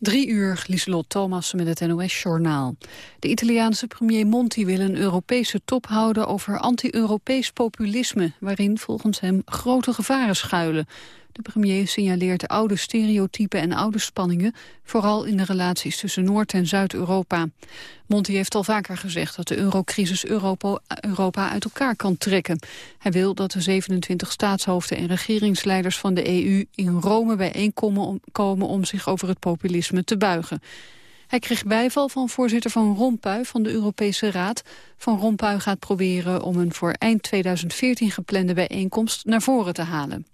Drie uur, Lieselot Thomas met het NOS-journaal. De Italiaanse premier Monti wil een Europese top houden over anti-Europees populisme, waarin volgens hem grote gevaren schuilen. De premier signaleert oude stereotypen en oude spanningen... vooral in de relaties tussen Noord- en Zuid-Europa. Monti heeft al vaker gezegd dat de eurocrisis Europa, Europa uit elkaar kan trekken. Hij wil dat de 27 staatshoofden en regeringsleiders van de EU... in Rome bijeenkomen om, komen om zich over het populisme te buigen. Hij kreeg bijval van voorzitter Van Rompuy van de Europese Raad. Van Rompuy gaat proberen om een voor eind 2014 geplande bijeenkomst naar voren te halen.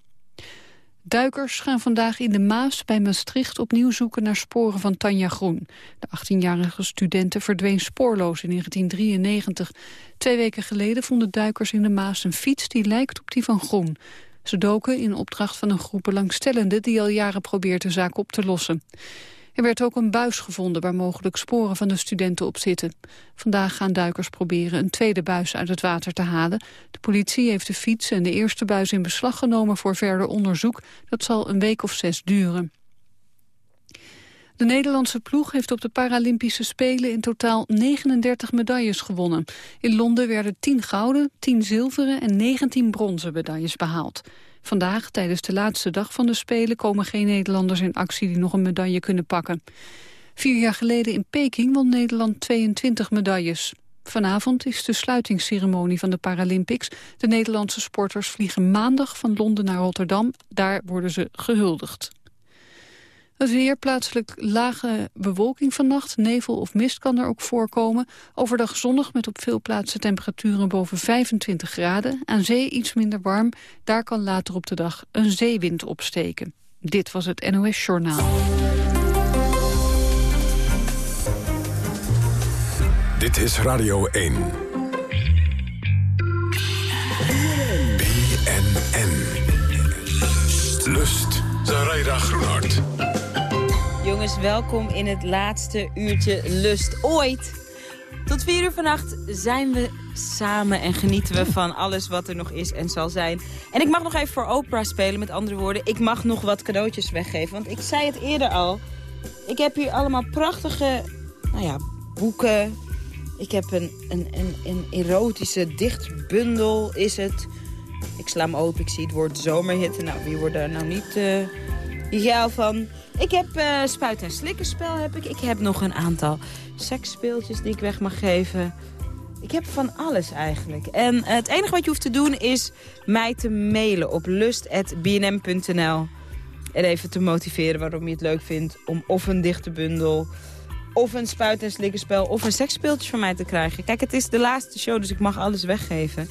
Duikers gaan vandaag in de Maas bij Maastricht opnieuw zoeken naar sporen van Tanja Groen. De 18-jarige studente verdween spoorloos in 1993. Twee weken geleden vonden duikers in de Maas een fiets die lijkt op die van Groen. Ze doken in opdracht van een groep belangstellenden die al jaren probeert de zaak op te lossen. Er werd ook een buis gevonden waar mogelijk sporen van de studenten op zitten. Vandaag gaan duikers proberen een tweede buis uit het water te halen. De politie heeft de fiets en de eerste buis in beslag genomen voor verder onderzoek. Dat zal een week of zes duren. De Nederlandse ploeg heeft op de Paralympische Spelen in totaal 39 medailles gewonnen. In Londen werden 10 gouden, 10 zilveren en 19 bronzen medailles behaald. Vandaag, tijdens de laatste dag van de Spelen... komen geen Nederlanders in actie die nog een medaille kunnen pakken. Vier jaar geleden in Peking won Nederland 22 medailles. Vanavond is de sluitingsceremonie van de Paralympics. De Nederlandse sporters vliegen maandag van Londen naar Rotterdam. Daar worden ze gehuldigd. Weer, plaatselijk lage bewolking vannacht. Nevel of mist kan er ook voorkomen. Overdag zonnig met op veel plaatsen temperaturen boven 25 graden. Aan zee iets minder warm. Daar kan later op de dag een zeewind opsteken. Dit was het NOS Journaal. Dit is Radio 1. BNN. Lust. Zaraida Groenhart. Jongens, welkom in het laatste uurtje Lust ooit. Tot vier uur vannacht zijn we samen en genieten we van alles wat er nog is en zal zijn. En ik mag nog even voor Oprah spelen, met andere woorden. Ik mag nog wat cadeautjes weggeven, want ik zei het eerder al. Ik heb hier allemaal prachtige nou ja, boeken. Ik heb een, een, een, erotische dichtbundel, is het. Ik sla hem open, ik zie het woord zomerhitte. Nou, wie wordt daar nou niet uh, ideaal van? Ik heb uh, spuit- en slikkerspel. Heb ik. ik heb nog een aantal seksspeeltjes die ik weg mag geven. Ik heb van alles eigenlijk. En het enige wat je hoeft te doen is mij te mailen op lust.bnm.nl. En even te motiveren waarom je het leuk vindt om of een dichte bundel... of een spuit- en slikkerspel of een seksspeeltje van mij te krijgen. Kijk, het is de laatste show, dus ik mag alles weggeven.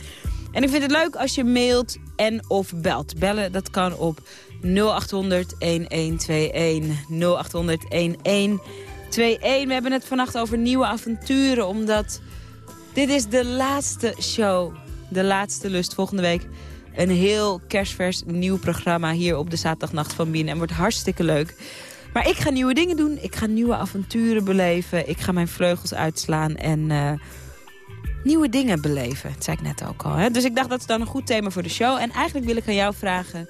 En ik vind het leuk als je mailt en of belt. Bellen, dat kan op 0800 1121. 0800 1121. We hebben het vannacht over nieuwe avonturen, omdat dit is de laatste show. De laatste lust volgende week. Een heel kerstvers nieuw programma hier op de zaterdagnacht van Bien. En wordt hartstikke leuk. Maar ik ga nieuwe dingen doen. Ik ga nieuwe avonturen beleven. Ik ga mijn vleugels uitslaan en uh, nieuwe dingen beleven. Dat zei ik net ook al. Hè? Dus ik dacht dat is dan een goed thema voor de show. En eigenlijk wil ik aan jou vragen...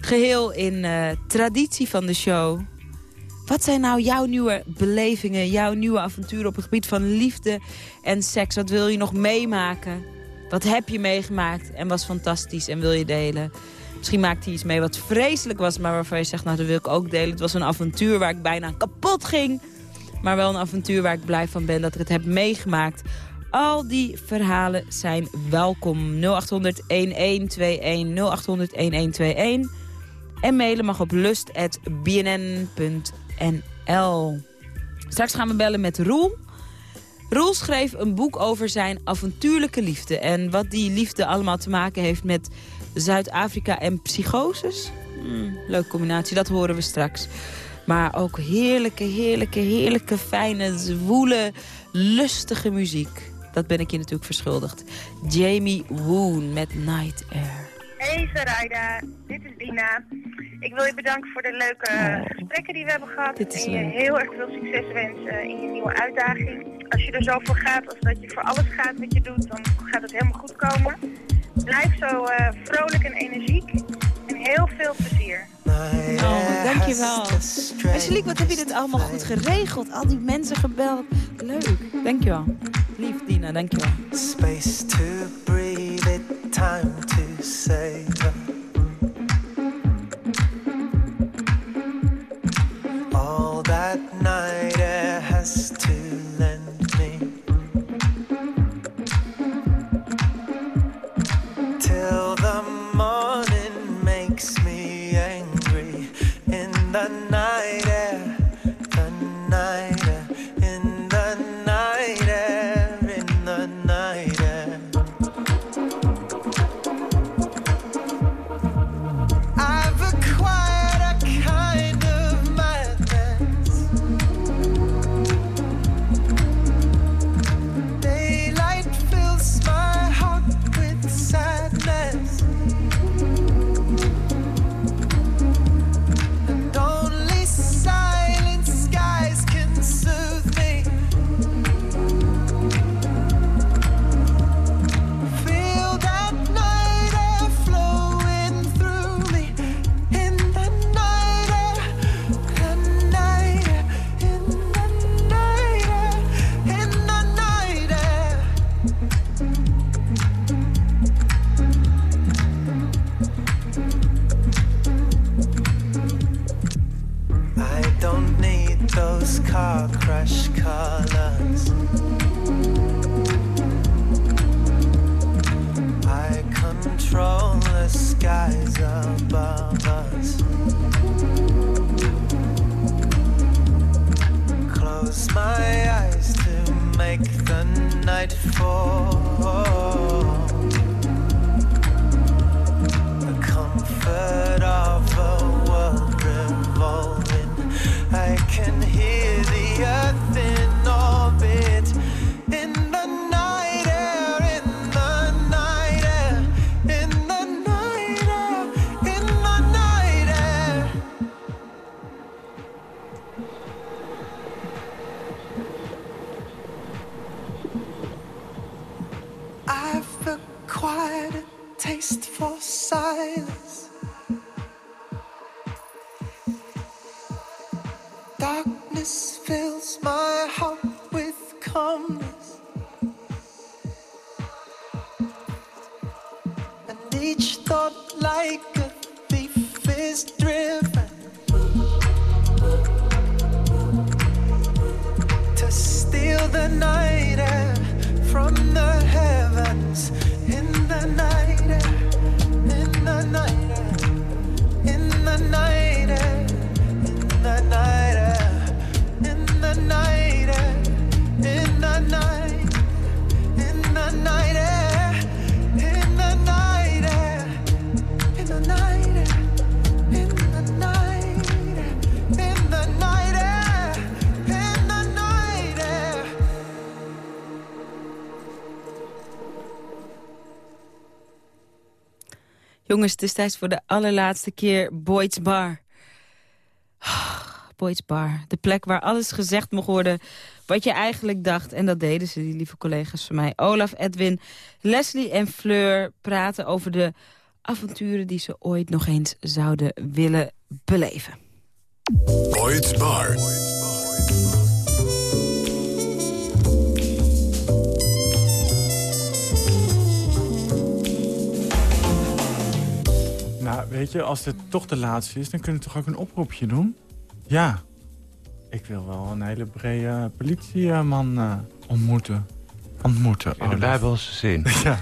Geheel in uh, traditie van de show. Wat zijn nou jouw nieuwe belevingen, jouw nieuwe avonturen op het gebied van liefde en seks? Wat wil je nog meemaken? Wat heb je meegemaakt en was fantastisch en wil je delen? Misschien maakte hij iets mee wat vreselijk was, maar waarvan je zegt, nou dat wil ik ook delen. Het was een avontuur waar ik bijna kapot ging. Maar wel een avontuur waar ik blij van ben dat ik het heb meegemaakt. Al die verhalen zijn welkom. 0800 1121 0800 1121. En mailen mag op lust.bnn.nl. Straks gaan we bellen met Roel. Roel schreef een boek over zijn avontuurlijke liefde. En wat die liefde allemaal te maken heeft met Zuid-Afrika en psychoses. Hmm, leuke combinatie, dat horen we straks. Maar ook heerlijke, heerlijke, heerlijke, fijne, zwoele, lustige muziek. Dat ben ik je natuurlijk verschuldigd. Jamie Woon met Night Air. Hey Sarayda, dit is Dina. Ik wil je bedanken voor de leuke oh. gesprekken die we hebben gehad. en je heel erg veel succes wensen in je nieuwe uitdaging. Als je er zo voor gaat, als dat je voor alles gaat wat je doet, dan gaat het helemaal goed komen. Blijf zo uh, vrolijk en energiek en heel veel plezier. Oh, dankjewel. Angelique, wat heb je dit allemaal goed geregeld? Al die mensen gebeld. Leuk. Dankjewel. Lief Dina, dankjewel. Space to breathe it, time to savor. All that night air has to lend me. Till the morning Darkness fills my heart with calmness. And each thought, like a thief, is driven to steal the night air from Jongens, het is tijd voor de allerlaatste keer Boyd's Bar. Boyd's Bar. De plek waar alles gezegd mocht worden wat je eigenlijk dacht. En dat deden ze, die lieve collega's van mij. Olaf, Edwin, Leslie en Fleur praten over de avonturen... die ze ooit nog eens zouden willen beleven. Boyd's Bar. Nou, weet je, als dit toch de laatste is, dan kunnen we toch ook een oproepje doen? Ja. Ik wil wel een hele brede politieman eh, ontmoeten. Ontmoeten, In de Olaf. Bijbelse zin. Ja.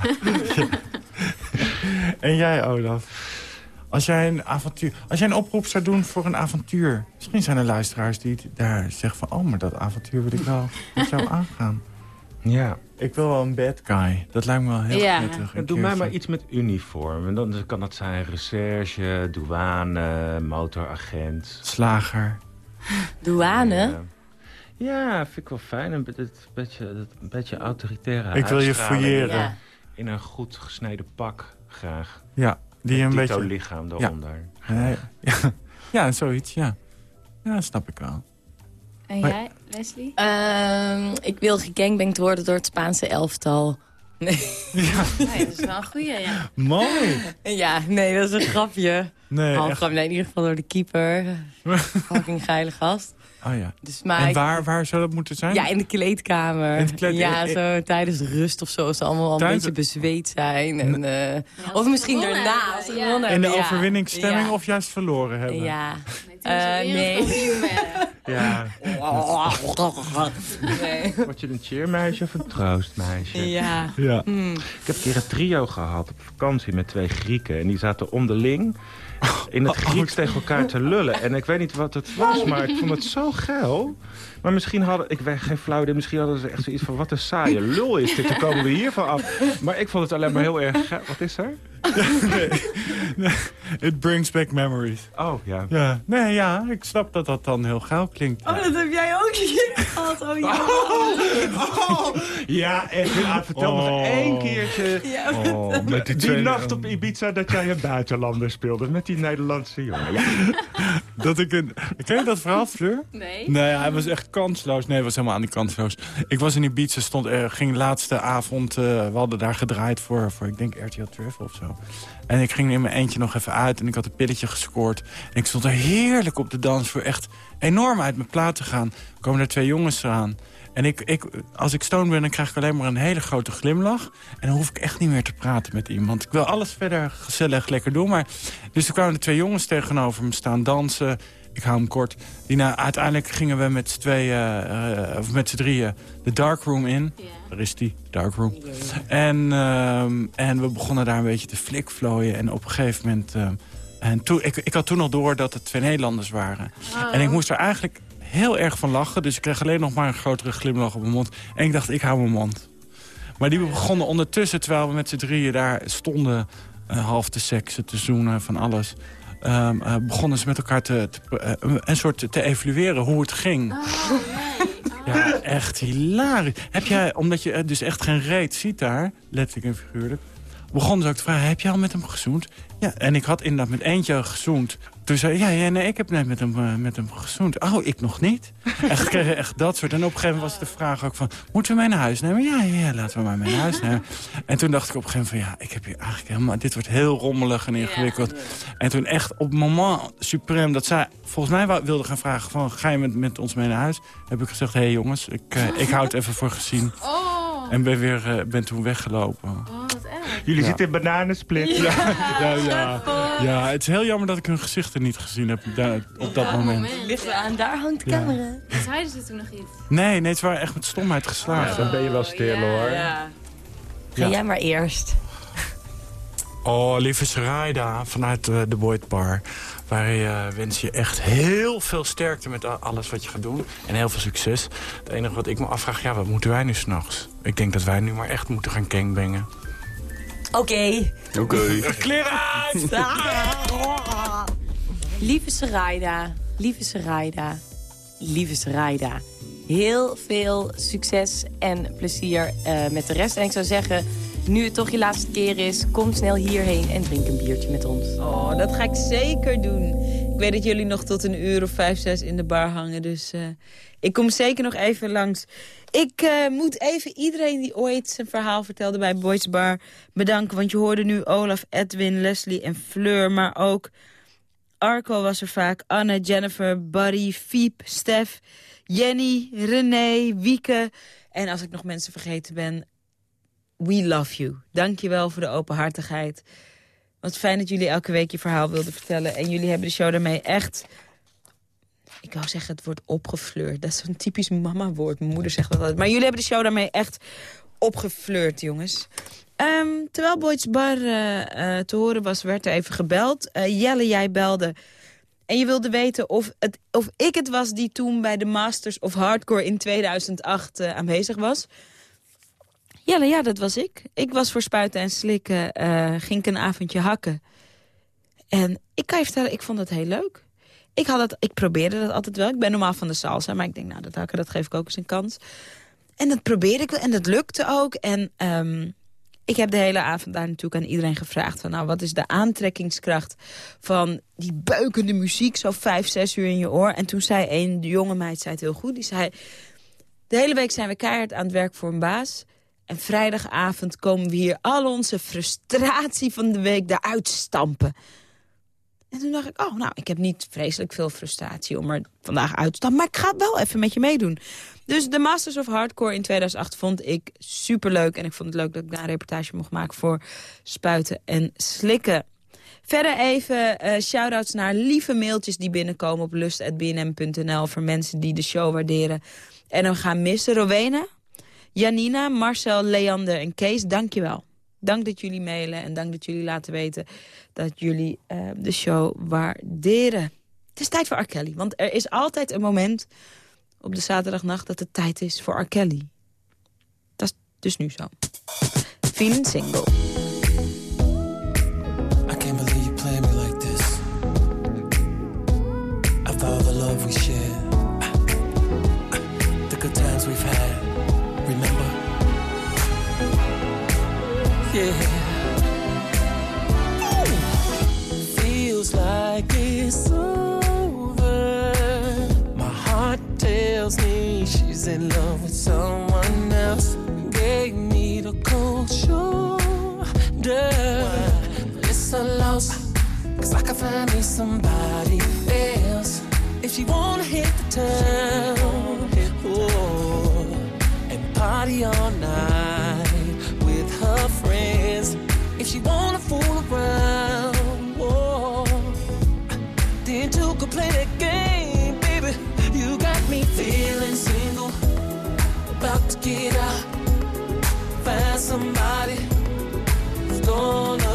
en jij, Olaf? Als jij, een avontuur, als jij een oproep zou doen voor een avontuur... misschien zijn er luisteraars die daar zeggen van... oh, maar dat avontuur wil ik wel met jou aangaan. Ja. Ik wil wel een bad guy. Dat lijkt me wel heel Ja. prettig. Doe mij maar iets met uniform. En dan kan dat zijn recherche, douane, motoragent. Slager. Douane? Ja, vind ik wel fijn. Een, beetje, een beetje autoritaire Ik wil je fouilleren. Ja. In een goed gesneden pak, graag. Ja, die een beetje... lichaam eronder. Nee, ja, ja, zoiets, ja. Ja, snap ik wel. En jij, Leslie? Ehm, ik wil gegangbangd worden door het Spaanse elftal. Nee. Ja. Nee, dat is wel een goeie, ja. Mooi. Ja, nee, dat is een grapje. Nee, grapje, nee, in ieder geval door de keeper. Fucking geile gast. Oh ja. Dus, maar en ik- waar, waar zou dat moeten zijn? Ja, in de kleedkamer. In de kleed- Ja, eh, zo tijdens de rust of zo. Als ze allemaal al een Tijdens- beetje bezweet zijn. En, eh, of misschien daarna. Als ja. In de overwinningsstemming Ja. of juist verloren hebben? Ja. Eh, nee. Ja. Nee. Word je een cheermeisje of een troostmeisje? Ja. ja. Hmm. Ik heb een keer een trio gehad op vakantie met twee Grieken. En die zaten onderling in het Grieks tegen elkaar te lullen. En ik weet niet wat het was, maar ik vond het zo geil. Maar misschien hadden, ik weet geen flauw idee, misschien hadden ze echt zoiets van... wat een saaie lul is dit, dan komen we hiervan af. Maar ik vond het alleen maar heel erg. Wat is er? It brings back memories. Oh, ja. Ja. Nee, ja, ik snap dat dat dan heel gauw klinkt. Oh, dat heb jij ook hier gehad. Oh, ja. Ja, echt. Ja, vertel Oh. nog één keertje. Ja, Oh, met die, nacht op Ibiza dat jij een buitenlander speelde met die Nederlandse jongen. Ja. Dat ik een... Ken je dat verhaal, Fleur? Nee. Nee, hij was echt kansloos. Nee, was helemaal niet kansloos. Ik was in Ibiza, stond, er ging de laatste avond... eh, we hadden daar gedraaid voor, voor, ik denk, RTL Travel of zo. En ik ging in mijn eentje nog even uit en ik had een pilletje gescoord. En ik stond er heerlijk op de dansvloer. Echt enorm uit mijn plaat te gaan. Komen er twee jongens aan. En ik, ik, als ik stoned ben, dan krijg ik alleen maar een hele grote glimlach. En dan hoef ik echt niet meer te praten met iemand. Ik wil alles verder gezellig lekker doen. Maar, dus er kwamen er twee jongens tegenover me staan dansen. Ik hou hem kort. Uiteindelijk gingen we met z'n tweeën, eh, of met z'n drieën, de darkroom in. Daar is die, darkroom. En, ehm, en we begonnen daar een beetje te flikvlooien. En op een gegeven moment... ehm, en toen, ik, ik had toen al door dat het twee Nederlanders waren. Oh. En ik moest er eigenlijk heel erg van lachen. Dus ik kreeg alleen nog maar een grotere glimlach op mijn mond. En ik dacht, ik hou mijn mond. Maar die begonnen ondertussen, terwijl we met z'n drieën daar stonden... eh, half te seksen, te zoenen, van alles... ehm, eh, begonnen ze met elkaar te, te, eh, een soort te evalueren hoe het ging. Oh, nee. Oh. Ja, echt hilarisch. Heb jij, omdat je eh, dus echt geen reet ziet daar, letterlijk en figuurlijk... begonnen ze ook te vragen, heb je al met hem gezoend? Ja, en ik had inderdaad met eentje gezoend. Toen zei ja, ja, nee, ik heb net met hem, eh, met hem gezoend. Oh, ik nog niet? Echt, kregen echt dat soort. En op een gegeven moment was de vraag ook van... moeten we mee naar huis nemen? Ja, ja, ja, laten we maar mee naar huis nemen. En toen dacht ik op een gegeven moment van... ja, ik heb hier eigenlijk helemaal... dit wordt heel rommelig en ingewikkeld. En toen echt op het moment suprem dat zij volgens mij wilde gaan vragen... van ga je met, met ons mee naar huis? Heb ik gezegd, hé hey, jongens, ik, eh, ik hou het even voor gezien. Oh. En ben, weer, eh, ben toen weggelopen. Oh, wat erg. Jullie Ja. zitten in bananensplit. Ja, ja, ja, het is heel jammer dat ik hun gezichten niet gezien heb daar- op dat moment. Ligt aan, daar hangt de Ja. camera. Zeiden ze toen nog iets? Nee, nee, het waren echt met stomheid geslagen. Dan ben je wel stil hoor. Ja. Ga jij maar eerst. Oh, lieve Saraida, vanuit eh, de Boyd Bar. Wij eh, wensen je echt heel veel sterkte met alles wat je gaat doen. En heel veel succes. Het enige wat ik me afvraag, ja, wat moeten wij nu s'nachts? Ik denk dat wij nu maar echt moeten gaan gangbangen. Oké. Oké. Kleren uit! Lieve Saraida, lieve Saraida, lieve Saraida. Heel veel succes en plezier eh, met de rest. En ik zou zeggen, nu het toch je laatste keer is... kom snel hierheen en drink een biertje met ons. Oh, dat ga ik zeker doen. Ik weet dat jullie nog tot een uur of vijf, zes in de bar hangen. Dus eh, ik kom zeker nog even langs. Ik eh, moet even iedereen die ooit zijn verhaal vertelde bij Boys Bar bedanken. Want je hoorde nu Olaf, Edwin, Leslie en Fleur. Maar ook Arco was er vaak. Anne, Jennifer, Buddy, Fiep, Stef, Jenny, René, Wieke. En als ik nog mensen vergeten ben, we love you. Dank je wel voor de openhartigheid. Wat fijn dat jullie elke week je verhaal wilden vertellen. En jullie hebben de show daarmee echt... Ik wou zeggen het wordt opgefleurd. Dat is zo'n typisch mama-woord. Mijn moeder zegt dat altijd. Maar jullie hebben de show daarmee echt opgefleurd, jongens. Ehm, terwijl Boyd's Bar eh, eh, te horen was, werd er even gebeld. Eh, Jelle, jij belde. En je wilde weten of, het, of ik het was die toen bij de Masters of Hardcore in 2008 eh, aanwezig was. Jelle, ja, dat was ik. Ik was voor Spuiten en Slikken, eh, ging ik een avondje hakken. En ik kan je vertellen, ik vond dat heel leuk. Ik, had het, ik probeerde dat altijd wel. Ik ben normaal van de salsa, maar ik denk, nou, dat hakken, dat geef ik ook eens een kans. En dat probeerde ik wel en dat lukte ook. En ehm, ik heb de hele avond daar natuurlijk aan iedereen gevraagd... van nou, wat is de aantrekkingskracht van die beukende muziek... zo vijf, zes uur in je oor. En toen zei een jonge meid, zei het heel goed, die zei... de hele week zijn we keihard aan het werk voor een baas... En vrijdagavond komen we hier al onze frustratie van de week eruit stampen. En toen dacht ik, oh, nou, ik heb niet vreselijk veel frustratie om er vandaag uit te stampen. Maar ik ga wel even met je meedoen. Dus de Masters of Hardcore in 2008 vond ik superleuk. En ik vond het leuk dat ik daar een reportage mocht maken voor Spuiten en Slikken. Verder even uh, shout-outs naar lieve mailtjes die binnenkomen op lust.bnm.nl... voor mensen die de show waarderen en hem gaan missen. Rowena, Janina, Marcel, Leander en Kees, dankjewel. Dank dat jullie mailen en dank dat jullie laten weten dat jullie uh, de show waarderen. Het is tijd voor R. Kelly, want er is altijd een moment op de zaterdagnacht dat het tijd is voor R. Kelly. Dat is dus nu zo. Feeling single. I can't believe you play me like this. After all the love we Yeah. Feels like it's over. My heart tells me she's in love with someone else. Gave me the cold shoulder. But it's a loss. Cause I can find me somebody else. If she wanna hit the town, oh, and party all night her friends. If she wanna fool around, oh, then two could play that game, baby. You got me feeling single, about to get out, find somebody who's gonna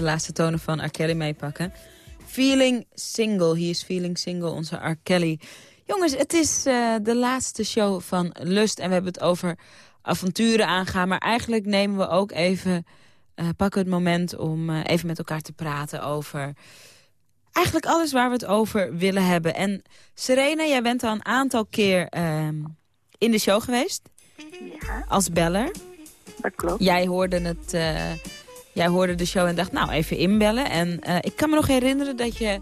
de laatste tonen van R. Kelly meepakken. Feeling Single. He is Feeling Single, onze R. Kelly. Jongens, het is eh, de laatste show van Lust. En we hebben het over avonturen aangaan. Maar eigenlijk nemen we ook even... eh, pakken het moment om eh, even met elkaar te praten over... Eigenlijk alles waar we het over willen hebben. En Serena, jij bent al een aantal keer ehm, in de show geweest. Ja, Als beller. dat klopt. Jij hoorde, het, jij hoorde de show en dacht, nou, even inbellen. En eh, ik kan me nog herinneren dat je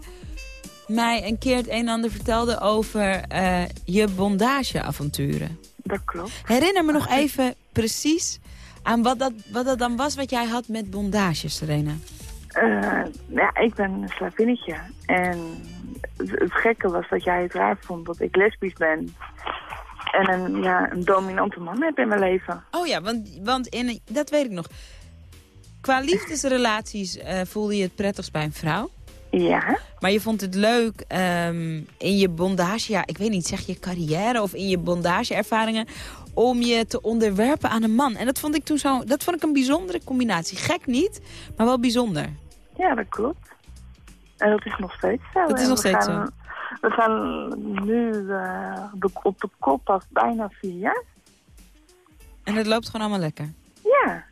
mij een keer het een en ander vertelde over eh, je bondageavonturen. Dat klopt. Herinner me nog even precies aan wat dat, wat dat dan was wat jij had met bondage, Serena. Eh, ja, ik ben een slavinnetje. En het, gekke was dat jij het raar vond dat ik lesbisch ben. En een, ja, een dominante man heb in mijn leven. Oh ja, want, want in, dat weet ik nog. Qua liefdesrelaties eh, voelde je het prettigst bij een vrouw. Ja. Maar je vond het leuk ehm, in je bondage, ja, ik weet niet, zeg je carrière of in je bondageervaringen, om je te onderwerpen aan een man. En dat vond ik toen zo, dat vond ik een bijzondere combinatie. Gek niet, maar wel bijzonder. Ja, dat klopt. En dat is nog steeds zo. Dat is nog steeds gaan, We gaan nu eh, de- op de kop af bijna vier jaar. En het loopt gewoon allemaal lekker. Ja.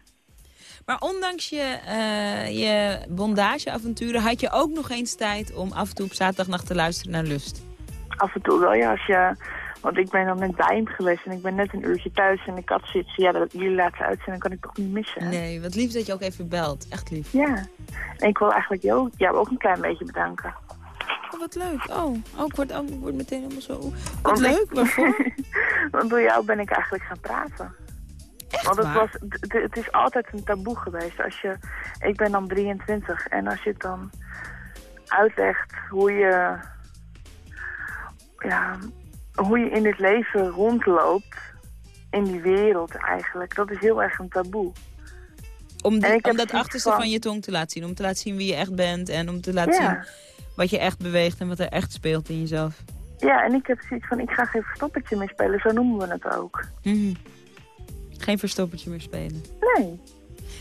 Maar ondanks je, eh, je bondageavonturen had je ook nog eens tijd om af en toe op zaterdagnacht te luisteren naar Lust. Af en toe wel, ja. Als je, want ik ben dan net bij hem geweest en ik ben net een uurtje thuis. En ik had zoiets van, ja, dat jullie laten uitzenden kan ik toch niet missen. Nee, wat lief dat je ook even belt. Echt lief. Ja. En ik wil eigenlijk jou, jou ook een klein beetje bedanken. Oh, wat leuk. Oh, oh ik, word, oh ik word meteen helemaal zo... Wat Want ik- leuk, waarvoor? Want door jou ben ik eigenlijk gaan praten. Want het, was, het is altijd een taboe geweest. Als je, ik ben dan 23 en als je het dan uitlegt hoe je, ja, hoe je in het leven rondloopt, in die wereld eigenlijk, dat is heel erg een taboe. Om, die- om dat achterste van- van je tong te laten zien. Om te laten zien wie je echt bent. En om te laten Ja. zien wat je echt beweegt en wat er echt speelt in jezelf. Ja, en ik heb zoiets van, ik ga geen verstoppertje meer spelen, zo noemen we het ook. Mhm. Geen verstoppertje meer spelen. Nee.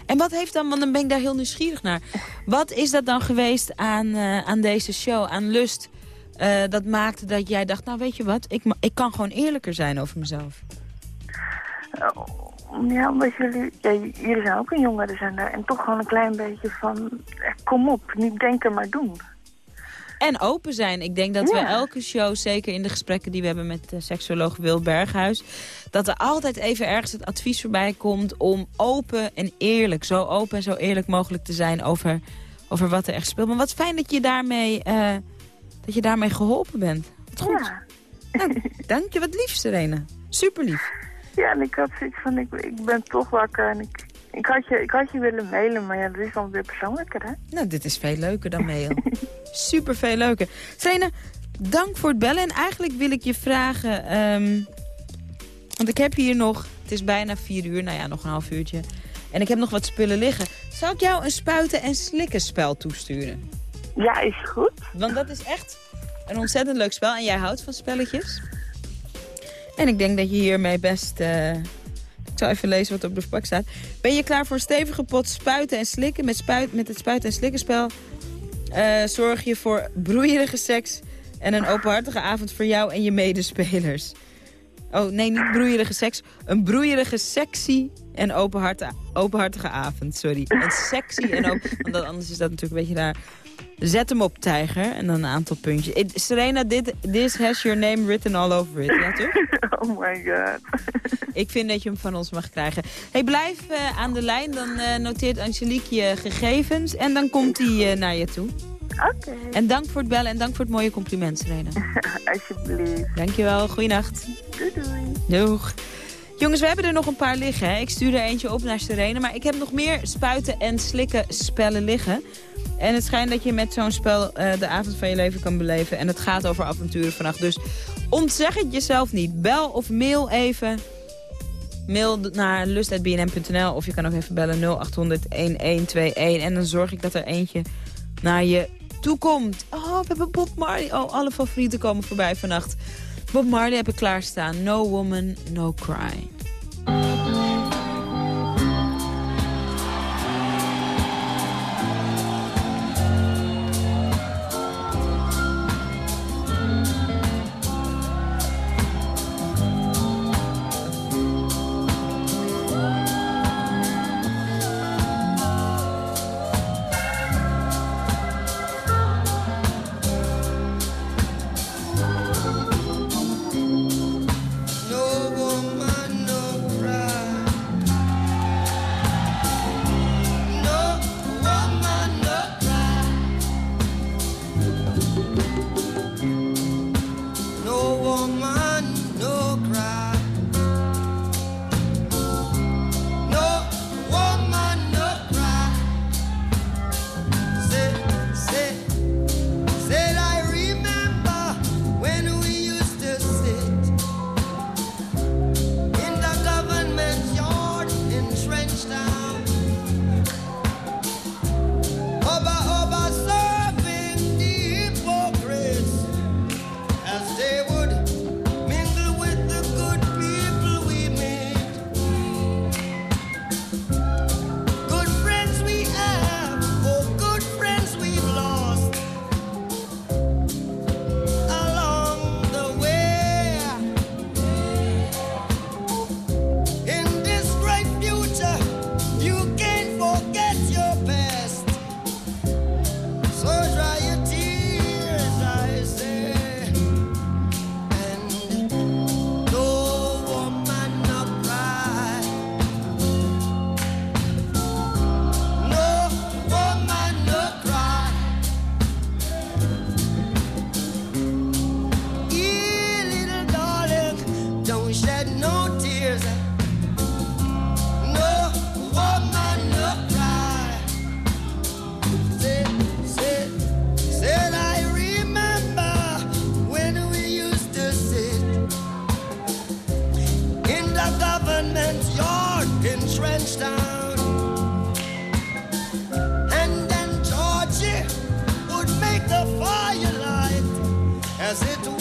En wat heeft dan, want dan ben ik daar heel nieuwsgierig naar. Wat is dat dan geweest aan, eh, aan deze show, aan Lust... eh, dat maakte dat jij dacht, nou weet je wat, ik, ik kan gewoon eerlijker zijn over mezelf. Oh, Ja, omdat jullie, ja, jullie zijn ook een jongerenzender en toch gewoon een klein beetje van, eh, kom op, niet denken maar doen. En open zijn. Ik denk dat we elke show, zeker in de gesprekken die we hebben met de seksuoloog Wil Berghuis... dat er altijd even ergens het advies voorbij komt om open en eerlijk... zo open en zo eerlijk mogelijk te zijn over, over wat er echt speelt. Maar wat fijn dat je daarmee, eh, dat je daarmee geholpen bent. Wat goed. Ja. Nou, dank je, wat lief, Serena. Super lief. Ja, en ik had zoiets van, ik, ik ben toch wakker en ik, ik, had je, ik had je willen mailen, maar ja, dat is dan weer persoonlijker, hè? Nou, dit is veel leuker dan mail. Super veel leuker. Serena, dank voor het bellen. En eigenlijk wil ik je vragen... ehm, want ik heb hier nog... Het is bijna vier uur, nou ja, nog een half uurtje. En ik heb nog wat spullen liggen. Zal ik jou een spuiten- en slikken spel toesturen? Ja, is goed. Want dat is echt een ontzettend leuk spel. En jij houdt van spelletjes. En ik denk dat je hiermee best... eh, ik zal even lezen wat op de verpak staat. Ben je klaar voor een stevige pot spuiten en slikken? Met, spuit, met het spuiten en slikkenspel eh, zorg je voor broeierige seks... en een openhartige avond voor jou en je medespelers. Oh, nee, niet broeierige seks. Een broeierige, sexy en openhartige avond. Sorry. Een sexy en open... Want anders is dat natuurlijk een beetje raar. Zet hem op, tijger. En dan een aantal puntjes. Serena, dit, this has your name written all over it. Ja, toch? Oh my god. Ik vind dat je hem van ons mag krijgen. Hey, blijf eh, aan de lijn. Dan eh, noteert Angelique je gegevens. En dan komt hij eh, naar je toe. Oké, En dank voor het bellen en dank voor het mooie compliment, Serena. alsjeblieft. Dankjewel. Goeienacht. Doei doei. Doeg. Jongens, we hebben er nog een paar liggen. Ik stuur er eentje op naar Serena. Maar ik heb nog meer spuiten en slikken spellen liggen. En het schijnt dat je met zo'n spel eh, de avond van je leven kan beleven. En het gaat over avonturen vannacht. Dus ontzeg het jezelf niet. Bel of mail even. Mail naar lust.bnm.nl of je kan ook even bellen 0800-1121. En dan zorg ik dat er eentje naar je toe komt. Oh, we hebben Bob Marley. Oh, alle favorieten komen voorbij vannacht. Bob Marley heb ik klaarstaan. No woman, no cry. as it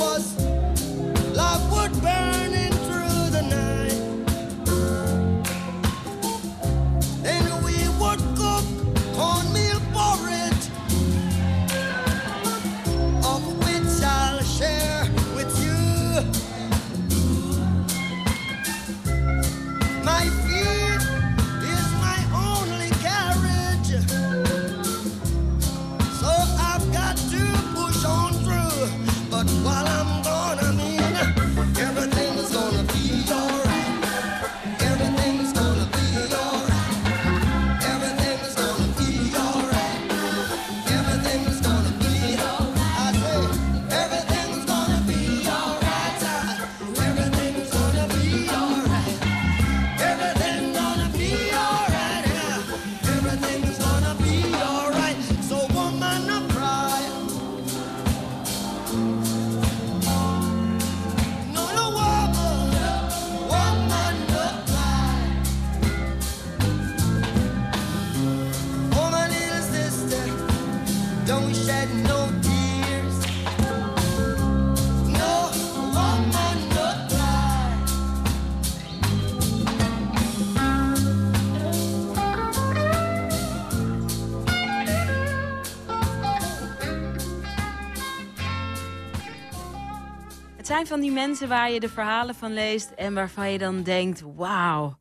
zijn van die mensen waar je de verhalen van leest en waarvan je dan denkt, wauw.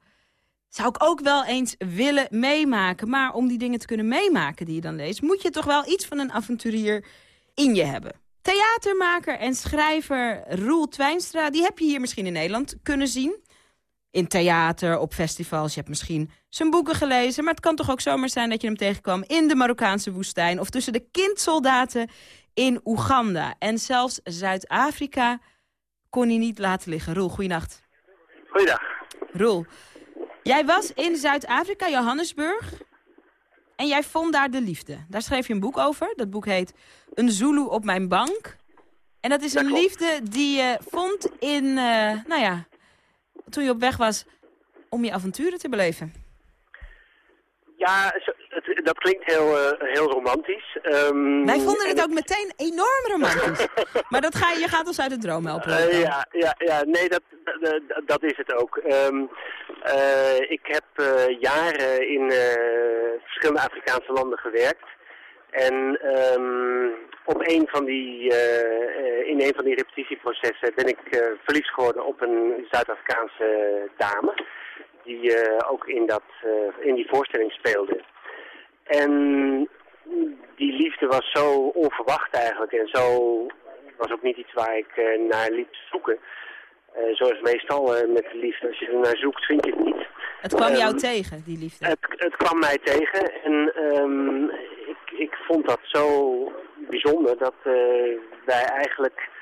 Zou ik ook wel eens willen meemaken. Maar om die dingen te kunnen meemaken die je dan leest... moet je toch wel iets van een avonturier in je hebben. Theatermaker en schrijver Roel Twijnstra... die heb je hier misschien in Nederland kunnen zien. In theater, op festivals. Je hebt misschien zijn boeken gelezen. Maar het kan toch ook zomaar zijn dat je hem tegenkwam... in de Marokkaanse woestijn of tussen de kindsoldaten in Oeganda. En zelfs Zuid-Afrika kon hij niet laten liggen. Roel, goeienacht. Goeiedag. Roel, jij was in Zuid-Afrika, Johannesburg. En jij vond daar de liefde. Daar schreef je een boek over. Dat boek heet Een Zulu op mijn bank. En dat is een liefde die je vond in, eh, nou ja, toen je op weg was om je avonturen te beleven. Ja, het, dat klinkt heel, eh, heel romantisch. Ehm, Wij vonden en het ook meteen enorm romantisch. maar dat ga je, gaat ons uit de droom helpen. Eh, ja, ja, ja, nee, dat, dat, dat is het ook. Ehm, eh, ik heb jaren in verschillende Afrikaanse landen gewerkt. En ehm, op een van die, in een van die repetitieprocessen ben ik verliefd geworden op een Zuid-Afrikaanse dame. Die eh, ook in, dat, eh, in die voorstelling speelde. En die liefde was zo onverwacht eigenlijk. En zo was ook niet iets waar ik eh, naar liep te zoeken. Eh, zoals meestal eh, met de liefde. Als je er naar zoekt, vind je het niet. Het kwam jou Ehm, tegen, die liefde. Het, het kwam mij tegen en ehm, ik, ik vond dat zo bijzonder dat wij eigenlijk...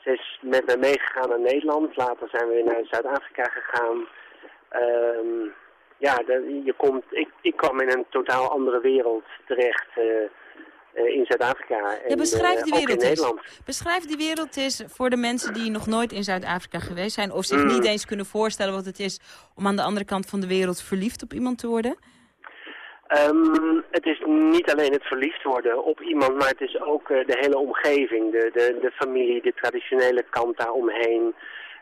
Ze is met mij meegegaan naar Nederland, later zijn we naar Zuid-Afrika gegaan. Ehm, ja, de- je komt, ik, ik kwam in een totaal andere wereld terecht eh, eh, in Zuid-Afrika. Ja, beschrijf eh, die in wereld eens. Beschrijf die wereld eens voor de mensen die nog nooit in Zuid-Afrika geweest zijn... of zich Mm. niet eens kunnen voorstellen wat het is om aan de andere kant van de wereld verliefd op iemand te worden. Ehm, het is niet alleen het verliefd worden op iemand, maar het is ook de hele omgeving, de, de, de familie, de traditionele kant daaromheen,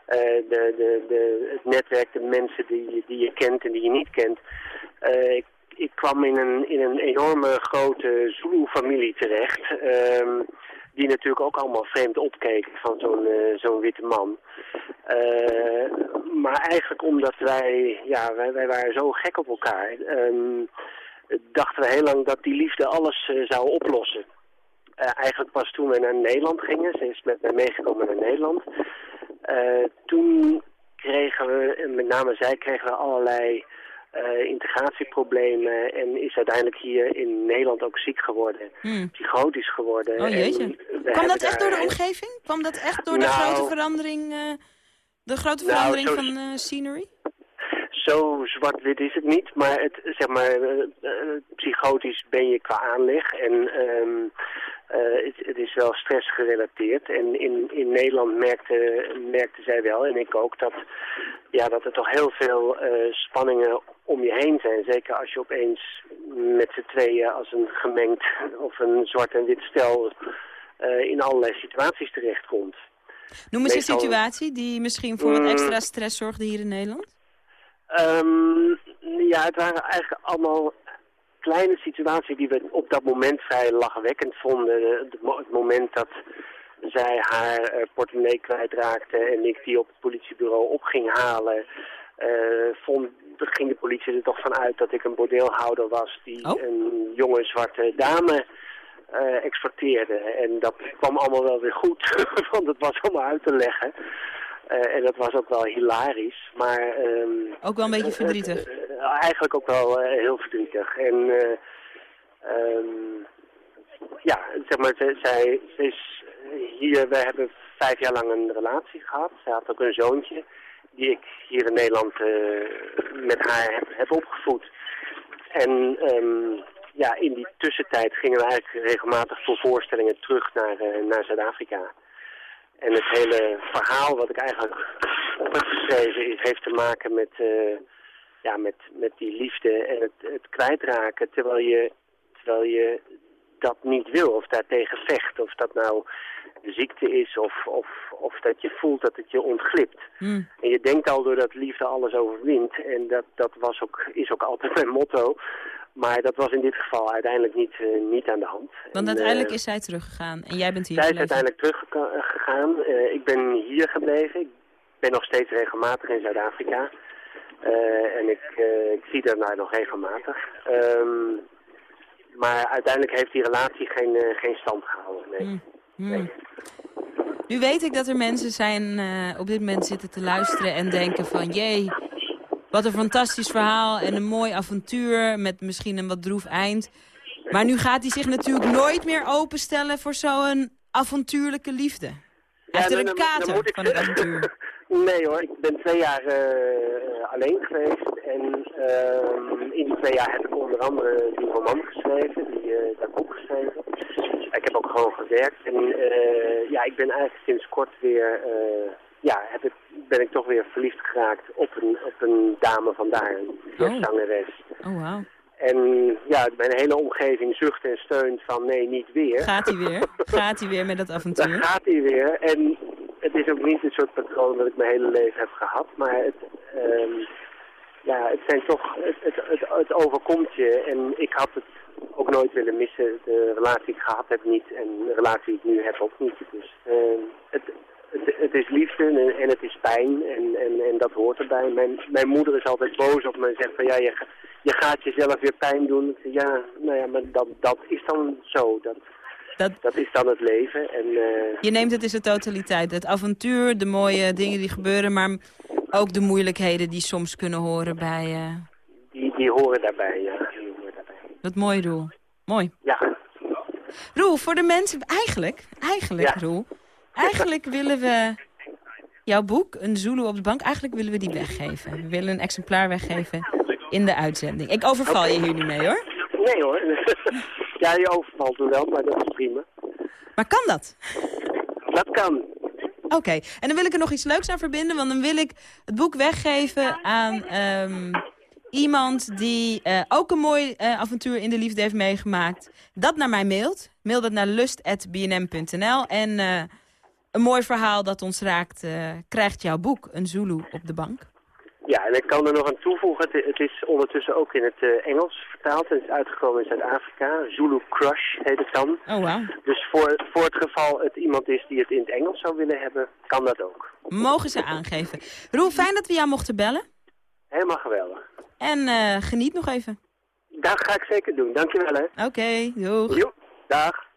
eh de, de, de, het netwerk, de mensen die, die je kent en die je niet kent. Eh, ik, ik kwam in een, in een enorme grote Zulu-familie terecht, ehm, die natuurlijk ook allemaal vreemd opkeken van zo'n eh, zo'n witte man. Maar eigenlijk omdat wij, ja, wij, wij waren zo gek op elkaar, ehm, dachten we heel lang dat die liefde alles zou oplossen. Eigenlijk pas toen we naar Nederland gingen, ze is met mij meegekomen naar Nederland, toen kregen we, met name zij, kregen we allerlei eh, integratieproblemen en is uiteindelijk hier in Nederland ook ziek geworden, Hmm. psychotisch geworden. Oh jeetje. Kwam dat echt door de omgeving? Kwam dat echt door de Nou- grote verandering, eh, de grote Nou, verandering zo- van eh, scenery? Zo zwart-wit is het niet, maar het, zeg maar, eh, eh, psychotisch ben je qua aanleg en ehm, eh, het, het is wel stressgerelateerd. En in, in Nederland merkte, merkte zij wel, en ik ook, dat, ja, dat er toch heel veel spanningen om je heen zijn. Zeker als je opeens met z'n tweeën als een gemengd of een zwart en wit stel in allerlei situaties terechtkomt. Noem eens een situatie die misschien voor wat Mm. extra stress zorgde hier in Nederland. Ehm, ja, het waren eigenlijk allemaal kleine situaties die we op dat moment vrij lachwekkend vonden. Het, mo- het moment dat zij haar eh, portemonnee kwijtraakte en ik die op het politiebureau op ging halen, eh, vond, ging de politie er toch van uit dat ik een bordeelhouder was die Oh. een jonge zwarte dame eh, exporteerde. En dat kwam allemaal wel weer goed, want het was allemaal uit te leggen. Eh, en dat was ook wel hilarisch, maar... ehm, Ook wel een beetje verdrietig. eh, eh, eigenlijk ook wel heel verdrietig. En ehm, ja, zeg maar, zij, ze is hier, we hebben vijf jaar lang een relatie gehad. Ze had ook een zoontje die ik hier in Nederland met haar heb, heb opgevoed. En ehm, ja, in die tussentijd gingen we eigenlijk regelmatig voor voorstellingen terug naar, naar Zuid-Afrika. En het hele verhaal wat ik eigenlijk op heb geschreven is, heeft te maken met, eh, ja, met, met die liefde en het, het kwijtraken. Terwijl je, terwijl je dat niet wil of daartegen vecht. Of dat nou ziekte is of, of, of dat je voelt dat het je ontglipt. Hmm. En je denkt al door dat liefde alles overwint. En dat, dat was ook, is ook altijd mijn motto. Maar dat was in dit geval uiteindelijk niet, eh, niet aan de hand. Want uiteindelijk eh, is zij teruggegaan en jij bent hier zij is uiteindelijk teruggegaan. Eh, ik ben hier gebleven. Ik ben nog steeds regelmatig in Zuid-Afrika. En ik, ik zie daar nou nog regelmatig. Ehm, maar uiteindelijk heeft die relatie geen, geen stand gehouden. Nee. Hmm. Nu weet ik dat er mensen zijn op dit moment zitten te luisteren en denken van... jee, wat een fantastisch verhaal en een mooi avontuur met misschien een wat droef eind. Maar nu gaat hij zich natuurlijk nooit meer openstellen voor zo'n avontuurlijke liefde. Hij heeft er dan- een kater ik- van het avontuur. Nee hoor, ik ben twee jaar eh, alleen geweest. En ehm, in die twee jaar heb ik onder andere die roman geschreven, die, boek geschreven. Ik heb ook gewoon gewerkt. En eh, ja, ik ben eigenlijk sinds kort weer, ja, heb ik, ben ik toch weer verliefd geraakt op een, op een dame vandaar, een zangeres. Oh, wauw. En ja, mijn hele omgeving zucht en steunt van nee, niet weer. Gaat hij weer? Gaat hij weer met dat Daar avontuur? gaat hij weer. En het is ook niet het soort patroon dat ik mijn hele leven heb gehad. Maar het, ehm, ja, het zijn toch, het, het, het, het overkomt je. En ik had het ook nooit willen missen. De relatie die ik gehad heb niet. En de relatie die ik nu heb ook niet. Dus ehm, het, het, het is liefde en, en het is pijn. En, en, en dat hoort erbij. Mijn, mijn moeder is altijd boos op me en zegt van ja, je, je gaat jezelf weer pijn doen. Ja, nou ja, maar dat, dat is dan zo. Dat, Dat, dat is dan het leven. En, eh, Je neemt het in zijn totaliteit. Het avontuur, de mooie dingen die gebeuren, maar ook de moeilijkheden die soms kunnen horen bij eh die, die horen daarbij, ja. Die horen daarbij. dat mooie doel. Mooi. Ja, Roel, voor de mensen, eigenlijk, eigenlijk Ja. Roel, eigenlijk willen we jouw boek, Een Zulu op de bank, eigenlijk willen we die weggeven. We willen een exemplaar weggeven in de uitzending. Ik overval je hier nu mee hoor. nee hoor. ja, je overvalt me wel, maar dat is prima. Maar kan dat? Dat kan. Oké, en dan wil ik er nog iets leuks aan verbinden, want dan wil ik het boek weggeven aan ehm, iemand die eh, ook een mooi eh, avontuur in de liefde heeft meegemaakt. Dat naar mij mailt. Mail dat naar lust.bnm.nl en eh, een mooi verhaal dat ons raakt, eh, krijgt jouw boek, Een Zulu op de bank. Ja, en ik kan er nog aan toevoegen. Het, het is ondertussen ook in het eh, Engels vertaald. En is uitgekomen in Zuid-Afrika. Zulu Crush heet het dan. Oh, wauw. Dus voor, voor het geval het iemand is die het in het Engels zou willen hebben, kan dat ook. Mogen ze aangeven. Roel, fijn dat we jou mochten bellen. Helemaal geweldig. En eh, geniet nog even. Dat ga ik zeker doen. Dankjewel hè. Oké, doeg. Jo, dag.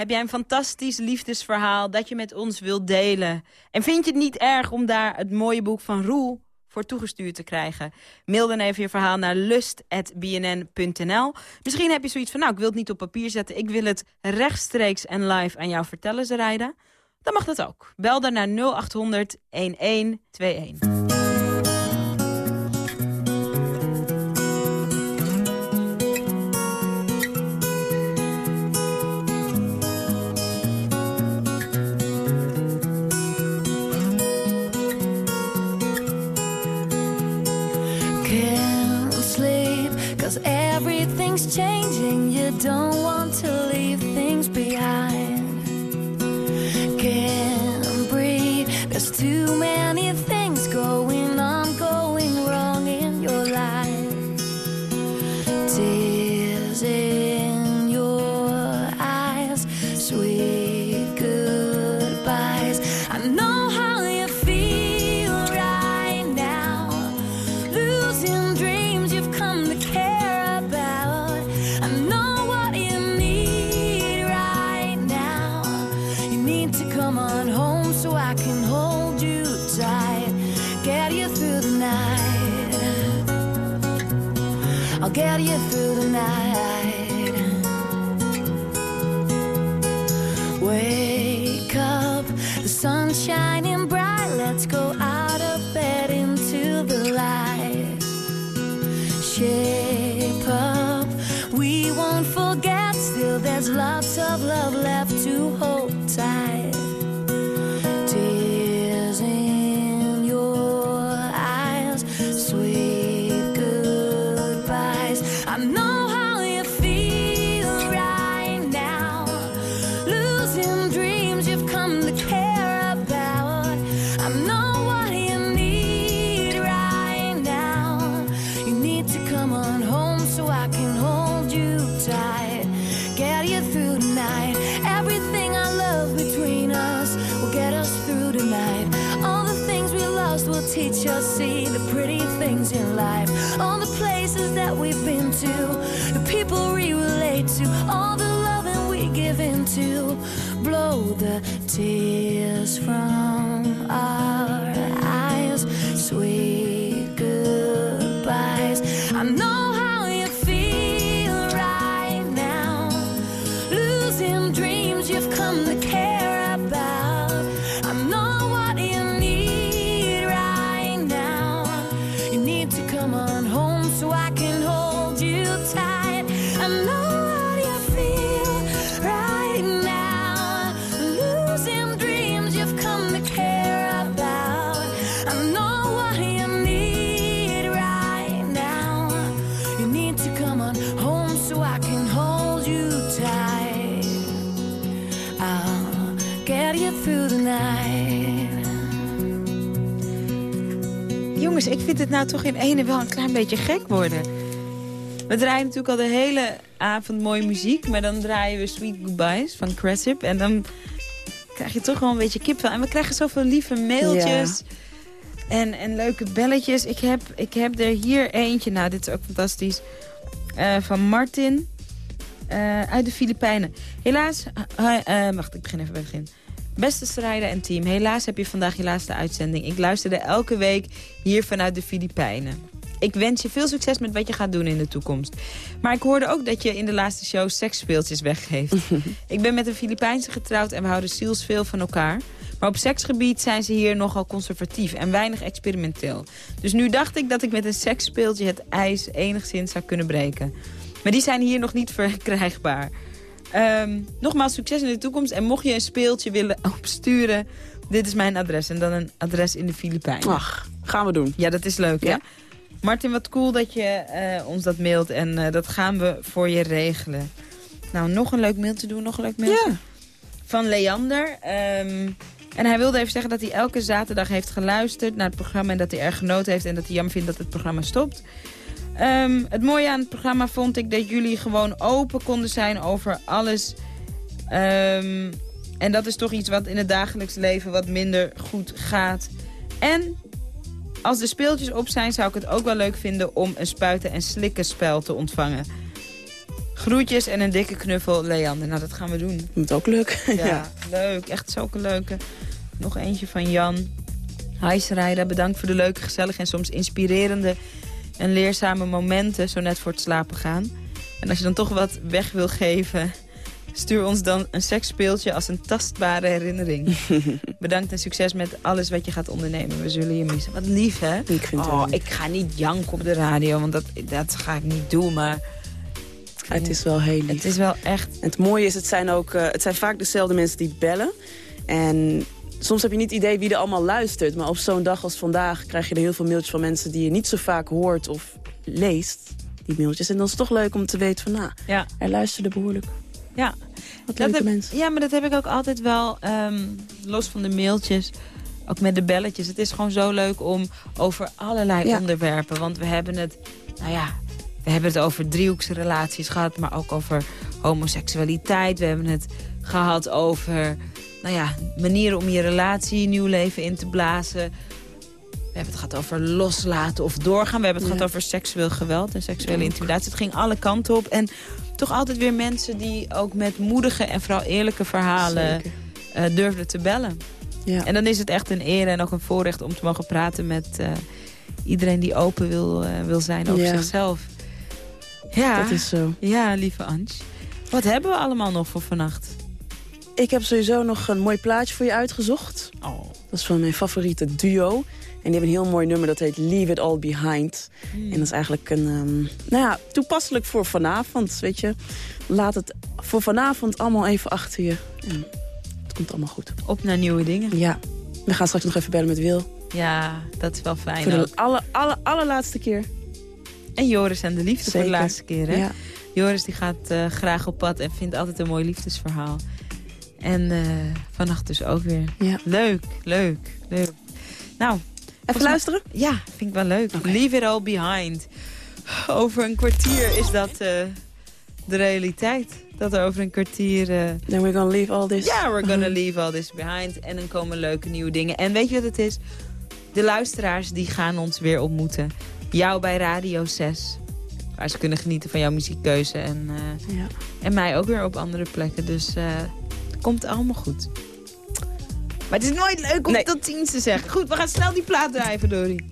Heb jij een fantastisch liefdesverhaal dat je met ons wilt delen? En vind je het niet erg om daar het mooie boek van Roel voor toegestuurd te krijgen? Mail dan even je verhaal naar lust.bnn.nl. Misschien heb je zoiets van, nou, ik wil het niet op papier zetten. Ik wil het rechtstreeks en live aan jou vertellen, Zaraida. Dan mag dat ook. Bel dan naar 0800 1121. Don't want nou toch in ene wel een klein beetje gek worden. We draaien natuurlijk al de hele avond mooie muziek. Maar dan draaien we Sweet Goodbyes van Cressip. En dan krijg je toch wel een beetje kipvel. En we krijgen zoveel lieve mailtjes. En, en leuke belletjes. Ik heb, ik heb er hier eentje. Nou, dit is ook fantastisch. eh, van Martin. eh, uit de Filipijnen. Helaas... eh, wacht, ik begin even bij het begin. Beste strijder en team, helaas heb je vandaag je laatste uitzending. Ik luisterde elke week hier vanuit de Filipijnen. Ik wens je veel succes met wat je gaat doen in de toekomst. Maar ik hoorde ook dat je in de laatste show seksspeeltjes weggeeft. ik ben met een Filipijnse getrouwd en we houden zielsveel van elkaar. Maar op seksgebied zijn ze hier nogal conservatief en weinig experimenteel. Dus nu dacht ik dat ik met een seksspeeltje het ijs enigszins zou kunnen breken. Maar die zijn hier nog niet verkrijgbaar. Ehm, nogmaals, succes in de toekomst. En mocht je een speeltje willen opsturen... dit is mijn adres. En dan een adres in de Filipijnen. Ach, gaan we doen. Ja, dat is leuk, hè? Ja. Martin, wat cool dat je eh, ons dat mailt. En eh, dat gaan we voor je regelen. Nou, nog een leuk mailtje doen. Nog een leuk mailtje. Ja. Van Leander. Ehm, en hij wilde even zeggen dat hij elke zaterdag heeft geluisterd naar het programma... en dat hij erg genoten heeft en dat hij jammer vindt dat het programma stopt. Ehm, het mooie aan het programma vond ik dat jullie gewoon open konden zijn over alles. Ehm, en dat is toch iets wat in het dagelijks leven wat minder goed gaat. En als de speeltjes op zijn, zou ik het ook wel leuk vinden om een spuiten- en slikken spel te ontvangen. Groetjes en een dikke knuffel, Leander. Nou, dat gaan we doen. Moet ook. Ja, Ja. leuk. Echt zulke leuke. Nog eentje van Jan. Hi Sarayda, bedankt voor de leuke, gezellige en soms inspirerende en leerzame momenten zo net voor het slapen gaan. En als je dan toch wat weg wil geven, stuur ons dan een seksspeeltje als een tastbare herinnering. bedankt en succes met alles wat je gaat ondernemen. We zullen je missen. Wat lief, hè? Ik vind oh, ik ga niet janken op de radio, want dat, dat ga ik niet doen, maar... Het is wel heel lief. Het is wel echt... En het mooie is, het zijn, ook, eh, het zijn vaak dezelfde mensen die bellen. En soms heb je niet idee wie er allemaal luistert. Maar op zo'n dag als vandaag krijg je er heel veel mailtjes van mensen... die je niet zo vaak hoort of leest, die mailtjes. En dan is het toch leuk om te weten van, nou, Ja. er luisterde behoorlijk. Ja. Wat leuke heb- mensen. Ja, maar dat heb ik ook altijd wel, ehm, los van de mailtjes, ook met de belletjes. Het is gewoon zo leuk om over allerlei Ja. onderwerpen. Want we hebben het, nou ja, we hebben het over driehoeksrelaties gehad, maar ook over homoseksualiteit. We hebben het gehad over, nou ja, manieren om je relatie nieuw leven in te blazen. We hebben het gehad over loslaten of doorgaan. We hebben het Ja. gehad over seksueel geweld en seksuele intimidatie. Het ging alle kanten op. En toch altijd weer mensen die ook met moedige en vooral eerlijke verhalen eh, durfden te bellen. Ja. En dan is het echt een eer en ook een voorrecht om te mogen praten met eh, iedereen die open wil, eh, wil zijn over Ja. zichzelf. Ja, Dat is zo. ja, lieve Ans. Wat hebben we allemaal nog voor vannacht? Ik heb sowieso nog een mooi plaatje voor je uitgezocht. Oh. Dat is van mijn favoriete duo. En die hebben een heel mooi nummer, dat heet Leave It All Behind. Hmm. En dat is eigenlijk een, ehm, nou ja, toepasselijk voor vanavond, weet je. Laat het voor vanavond allemaal even achter je. En het komt allemaal goed. Op naar nieuwe dingen. Ja. We gaan straks nog even bellen met Wil. Ja, dat is wel fijn Voor ook. de aller, allerlaatste keer. En Joris en de liefde voor de laatste keer, hè? Ja. Joris die gaat eh, graag op pad en vindt altijd een mooi liefdesverhaal. En eh, vannacht dus ook weer. Ja. Leuk, leuk, leuk. Nou, Even luisteren? Ja, vind ik wel leuk. Leave it all behind. Over een kwartier is dat eh, de realiteit. Dat er over een kwartier... eh, Then we're gonna leave all this. Ja, we're gonna leave all this behind. En dan komen leuke nieuwe dingen. En weet je wat het is? De luisteraars die gaan ons weer ontmoeten. Jou bij Radio 6. Waar ze kunnen genieten van jouw muziekkeuze. En, Ja. en mij ook weer op andere plekken. Dus komt allemaal goed. Maar het is nooit leuk om tot ziens te zeggen. Goed, we gaan snel die plaat draaien, Dori.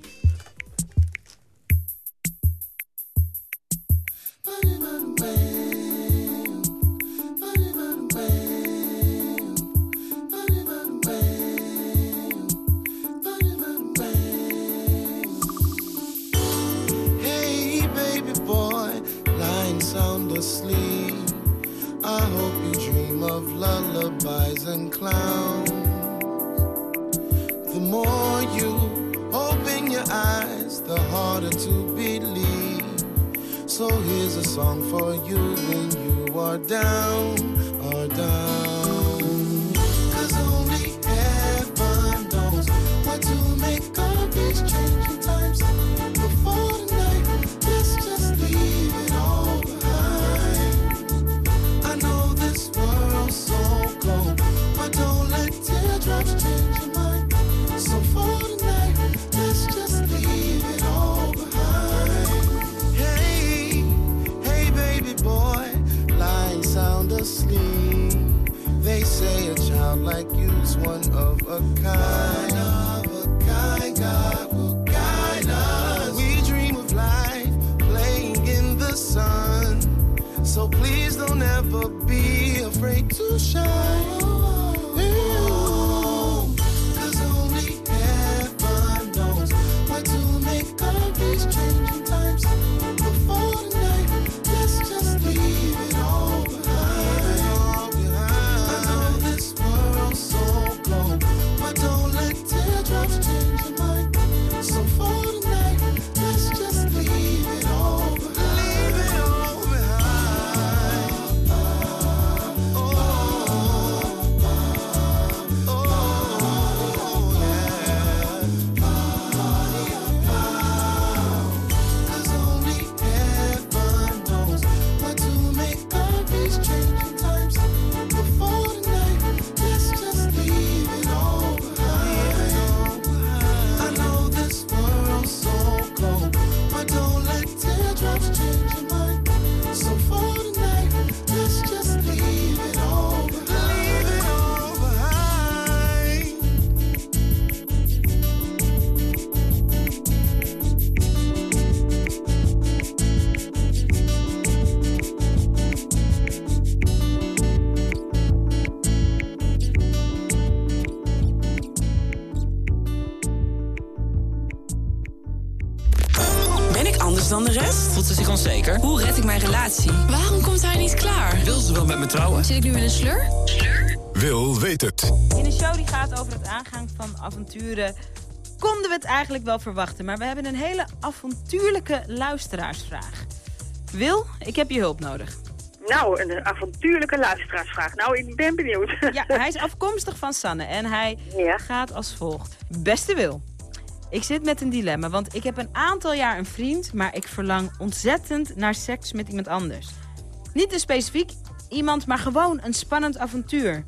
Avonturen... konden we het eigenlijk wel verwachten. Maar we hebben een hele avontuurlijke luisteraarsvraag. Wil, ik heb je hulp nodig. Nou, een avontuurlijke luisteraarsvraag. Nou, ik ben benieuwd. Ja, hij is afkomstig van Sanne en hij gaat als volgt. Beste Wil, ik zit met een dilemma, want ik heb een aantal jaar een vriend... maar ik verlang ontzettend naar seks met iemand anders. Niet een specifiek iemand, maar gewoon een spannend avontuur.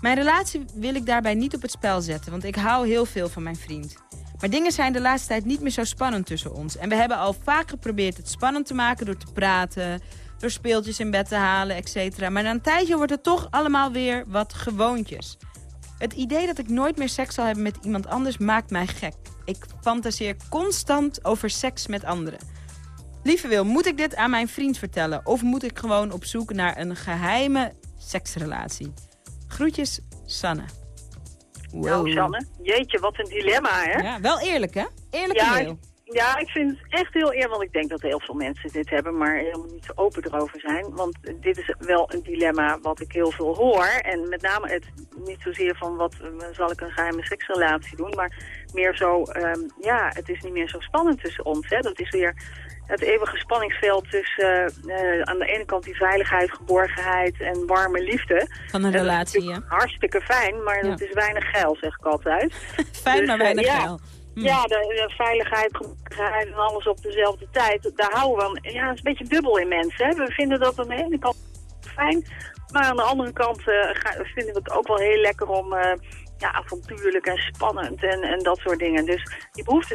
Mijn relatie wil ik daarbij niet op het spel zetten, want ik hou heel veel van mijn vriend. Maar dingen zijn de laatste tijd niet meer zo spannend tussen ons. En we hebben al vaak geprobeerd het spannend te maken door te praten... door speeltjes in bed te halen, et cetera. Maar na een tijdje wordt het toch allemaal weer wat gewoontjes. Het idee dat ik nooit meer seks zal hebben met iemand anders maakt mij gek. Ik fantaseer constant over seks met anderen. Lieve Wil, moet ik dit aan mijn vriend vertellen? Of moet ik gewoon op zoek naar een geheime seksrelatie? Groetjes, Sanne. Nou, Sanne, jeetje, wat een dilemma, hè? Ja, wel eerlijk, hè? Eerlijke ja, mail. Ja, ik vind het echt heel eerlijk, want ik denk dat heel veel mensen dit hebben, maar helemaal niet zo open erover zijn. Want dit is wel een dilemma wat ik heel veel hoor. En met name het niet zozeer van wat eh, zal ik een geheime seksrelatie doen, maar meer zo, ehm, ja, het is niet meer zo spannend tussen ons. Hè? Dat is weer het eeuwige spanningsveld tussen eh, aan de ene kant die veiligheid, geborgenheid en warme liefde. Van een relatie, natuurlijk Hartstikke fijn, maar dat is weinig geil, zeg ik altijd. Fijn, Dus, maar eh, weinig ja. geil. Hm. Ja, de, de veiligheid, en alles op dezelfde tijd. Daar houden we van. Ja, het is een beetje dubbel in mensen. Hè? We vinden dat aan de ene kant fijn. Maar aan de andere kant ga- vinden we het ook wel heel lekker om eh, ja, avontuurlijk en spannend en, en dat soort dingen. Dus die behoefte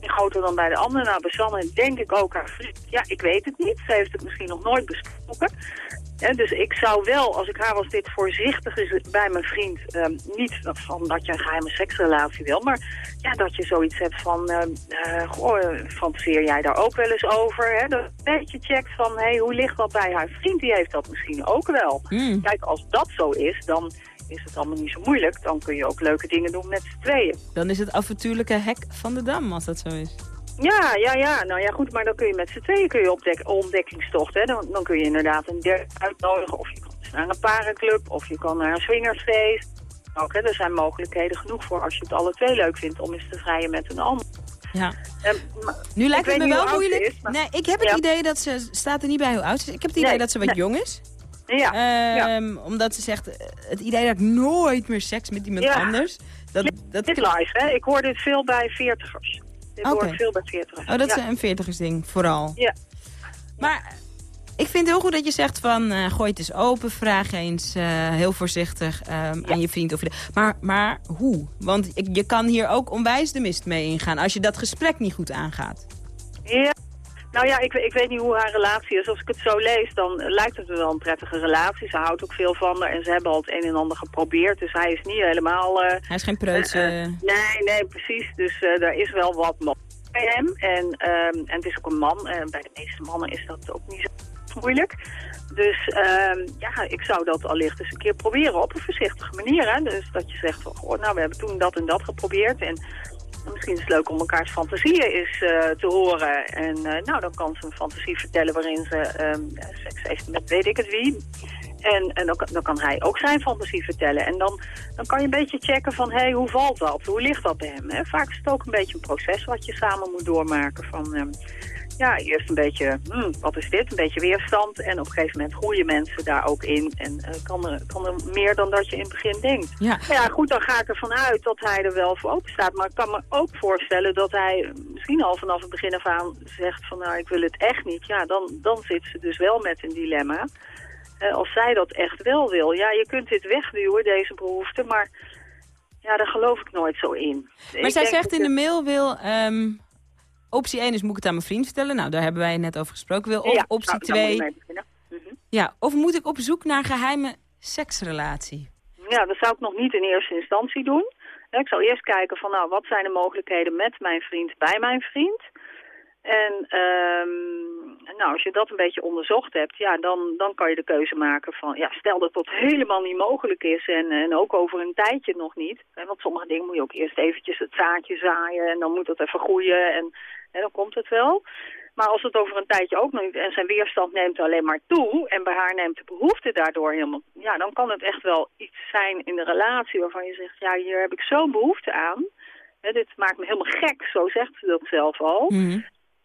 is groter dan bij de ander. Nou, Sanne denk ik ook haar vriend. Ja, ik weet het niet. Ze heeft het misschien nog nooit besproken. Hè, dus ik zou wel, als ik haar was, dit voorzichtig is bij mijn vriend. ehm, niet van dat je een geheime seksrelatie wil, maar ja, dat je zoiets hebt van, eh, goh, eh, fantaseer jij daar ook wel eens over? Hè? Dat een beetje checkt van, hé, hey, hoe ligt dat bij haar vriend? Die heeft dat misschien ook wel. Hmm. Kijk, als dat zo is, dan is het allemaal niet zo moeilijk. Dan kun je ook leuke dingen doen met z'n tweeën. Dan is het avontuurlijke hek van de dam, als dat zo is. Ja, ja, ja. Nou ja, goed, maar dan kun je met z'n tweeën kun je op dek- ontdekkingstocht. Hè. Dan, dan kun je inderdaad een derde uitnodigen. Of je kan dus naar een parenclub. Of je kan naar een swingersfeest. Ook, hè. Er zijn mogelijkheden genoeg voor als je het alle twee leuk vindt om eens te vrijen met een ander. Ja. En, Nu lijkt het me wel moeilijk. is, maar- Nee, ik heb het Ja. idee dat ze... Staat er niet bij hoe oud ze is. Ik heb het idee Nee, dat ze wat nee. jong is. Ja, Ehm, Omdat ze zegt, eh, het idee dat ik nooit meer seks met iemand Ja. anders... Dat, dat, Dit live, hè. Ik hoor dit veel bij veertigers. Dit ik veel bij veertigers. Oh, dat ja. is een veertigersding, vooral. Ja. Maar ik vind het heel goed dat je zegt van... eh, gooi het eens open, vraag eens eh, heel voorzichtig ehm, aan je vriend. Of je, maar, maar hoe? Want je kan hier ook onwijs de mist mee ingaan... als je dat gesprek niet goed aangaat. Ja. Nou ja, ik, ik weet niet hoe haar relatie is. Als ik het zo lees, dan lijkt het me wel een prettige relatie. Ze houdt ook veel van haar en ze hebben al het een en ander geprobeerd. Dus hij is niet helemaal... eh, Hij is geen preutse... eh, eh, nee, nee, precies. Dus daar is wel wat mogelijk bij hem. En, ehm, en het is ook een man. En bij de meeste mannen is dat ook niet zo moeilijk. Dus ehm, ja, ik zou dat allicht eens een keer proberen op een voorzichtige manier. Hè? Dus dat je zegt, van, goh, nou, we hebben toen dat en dat geprobeerd. En misschien is het leuk om elkaars fantasieën eens eh, te horen. En eh, nou, dan kan ze een fantasie vertellen waarin ze ehm, seks heeft met weet ik het wie. En, en dan, dan kan hij ook zijn fantasie vertellen. En dan, dan kan je een beetje checken van, hé, hey, hoe valt dat? Hoe ligt dat bij hem? Hè? Vaak is het ook een beetje een proces wat je samen moet doormaken. Van, ehm, ja, eerst een beetje, hmm, wat is dit? Een beetje weerstand. En op een gegeven moment groeien mensen daar ook in. En eh, kan, er, kan er meer dan dat je in het begin denkt. Ja. Ja, goed, dan ga ik ervan uit dat hij er wel voor open staat. Maar ik kan me ook voorstellen dat hij misschien al vanaf het begin af aan zegt van... nou, ik wil het echt niet. Ja, dan, dan zit ze dus wel met een dilemma. Eh, als zij dat echt wel wil. Ja, je kunt dit wegduwen, deze behoefte, maar... Ja, daar geloof ik nooit zo in. Maar Ik zij zegt in de mail, wil... ehm, optie 1 is, moet ik het aan mijn vriend vertellen? Nou, daar hebben wij het net over gesproken. Wil, of Ja, optie nou, daar moet 2... je mee beginnen. Mhm. Ja, of moet ik op zoek naar een geheime seksrelatie? Ja, dat zou ik nog niet in eerste instantie doen. Ik zou eerst kijken van, nou, wat zijn de mogelijkheden met mijn vriend bij mijn vriend? En ehm, nou, als je dat een beetje onderzocht hebt, ja, dan, dan kan je de keuze maken van, ja, stel dat dat helemaal niet mogelijk is en, en ook over een tijdje nog niet. Hè, want sommige dingen moet je ook eerst eventjes het zaadje zaaien en dan moet dat even groeien en dan komt het wel. Maar als het over een tijdje ook nog niet en zijn weerstand neemt alleen maar toe en bij haar neemt de behoefte daardoor helemaal, ja, dan kan het echt wel iets zijn in de relatie waarvan je zegt, ja, hier heb ik zo'n behoefte aan. Hè, dit maakt me helemaal gek, zo zegt ze dat zelf al.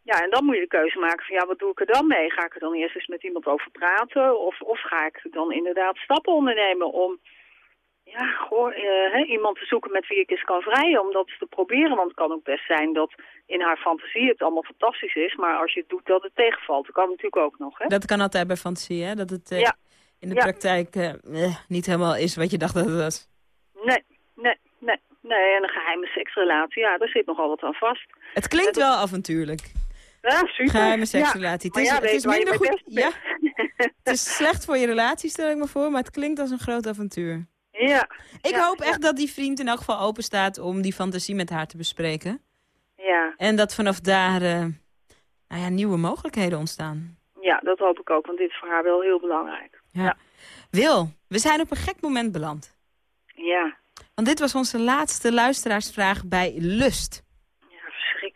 Ja, en dan moet je de keuze maken van ja, wat doe ik er dan mee? Ga ik er dan eerst eens met iemand over praten? Of, of ga ik dan inderdaad stappen ondernemen om ja, goh, eh, iemand te zoeken met wie ik eens kan vrijen om dat te proberen? Want het kan ook best zijn dat in haar fantasie het allemaal fantastisch is, maar als je het doet dat het tegenvalt. Dat kan natuurlijk ook nog, hè? Dat kan altijd bij fantasie, hè? Dat het eh, Ja. in de Ja. praktijk eh, niet helemaal is wat je dacht dat het was. Nee, nee, nee. Nee, en een geheime seksrelatie, ja, daar zit nogal wat aan vast. Het klinkt wel avontuurlijk. Ja, super. Geheime seksrelatie. Ja, Het is, ja, het is minder goed. Ja, het is slecht voor je relatie, stel ik me voor, maar het klinkt als een groot avontuur. Ja. Ik Ja, hoop echt dat die vriend in elk geval open staat om die fantasie met haar te bespreken. Ja. En dat vanaf daar eh, nou ja, nieuwe mogelijkheden ontstaan. ja, dat hoop ik ook, want dit is voor haar wel heel belangrijk. Ja. Wil, we zijn op een gek moment beland. Ja, Want dit was onze laatste luisteraarsvraag bij Lust.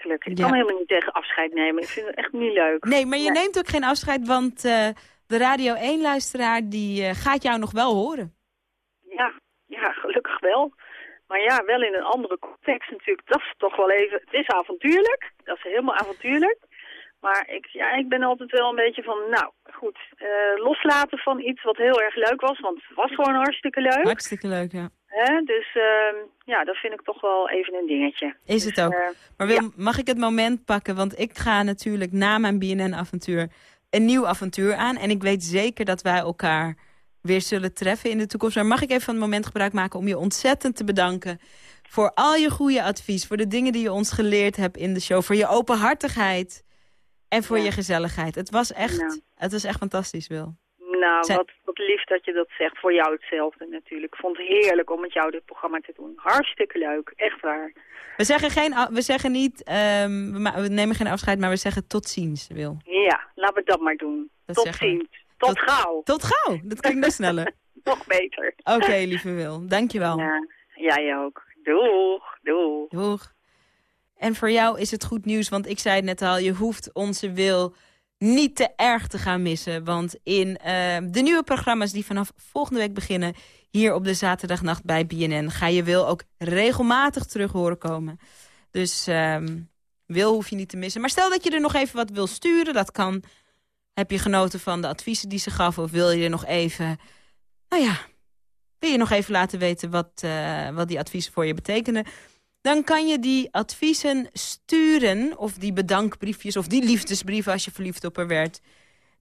Verschrikkelijk. Ik Ja. kan helemaal niet tegen afscheid nemen. Ik vind het echt niet leuk. Nee, maar je neemt ook geen afscheid, want eh, de Radio 1-luisteraar die eh, gaat jou nog wel horen. Ja, ja, gelukkig wel. Maar ja, wel in een andere context natuurlijk. Dat is toch wel even... Het is avontuurlijk. Dat is helemaal avontuurlijk. Maar ik, ja, ik ben altijd wel een beetje van... Nou, goed. eh, loslaten van iets wat heel erg leuk was. Want het was gewoon hartstikke leuk. Hartstikke leuk, ja. Hè? Dus ehm, ja, dat vind ik toch wel even een dingetje. Is het Dus, ook. eh, Maar Wil, mag ik het moment pakken? Want ik ga natuurlijk na mijn BNN-avontuur een nieuw avontuur aan. En ik weet zeker dat wij elkaar weer zullen treffen in de toekomst. Maar mag ik even van het moment gebruik maken om je ontzettend te bedanken... voor al je goede advies, voor de dingen die je ons geleerd hebt in de show... voor je openhartigheid en voor je gezelligheid. Het was echt, het was echt fantastisch, Wil. Nou, wat, wat lief dat je dat zegt. Voor jou hetzelfde natuurlijk. Ik vond het heerlijk om met jou dit programma te doen. Hartstikke leuk. Echt waar. We zeggen, geen, we zeggen niet, ehm, we, nemen geen afscheid, maar we zeggen tot ziens, Wil. Ja, laten we dat maar doen. Dat Tot ziens. Tot, gauw. Tot gauw, dat klinkt nog sneller. Nog beter. Oké, lieve Wil, dankjewel. Ja, jij ook. Doeg, doeg. Doeg. En voor jou is het goed nieuws, want ik zei het net al, je hoeft onze Wil niet te erg te gaan missen. Want in eh, de nieuwe programma's die vanaf volgende week beginnen... hier op de zaterdagnacht bij BNN... ga je Wil ook regelmatig terug horen komen. Dus ehm, Wil hoef je niet te missen. Maar stel dat je er nog even wat wil sturen, dat kan. Heb je genoten van de adviezen die ze gaf... of wil je er nog even... Nou ja, wil je nog even laten weten wat, eh, wat die adviezen voor je betekenen... dan kan je die adviezen sturen, of die bedankbriefjes... of die liefdesbrieven als je verliefd op haar werd...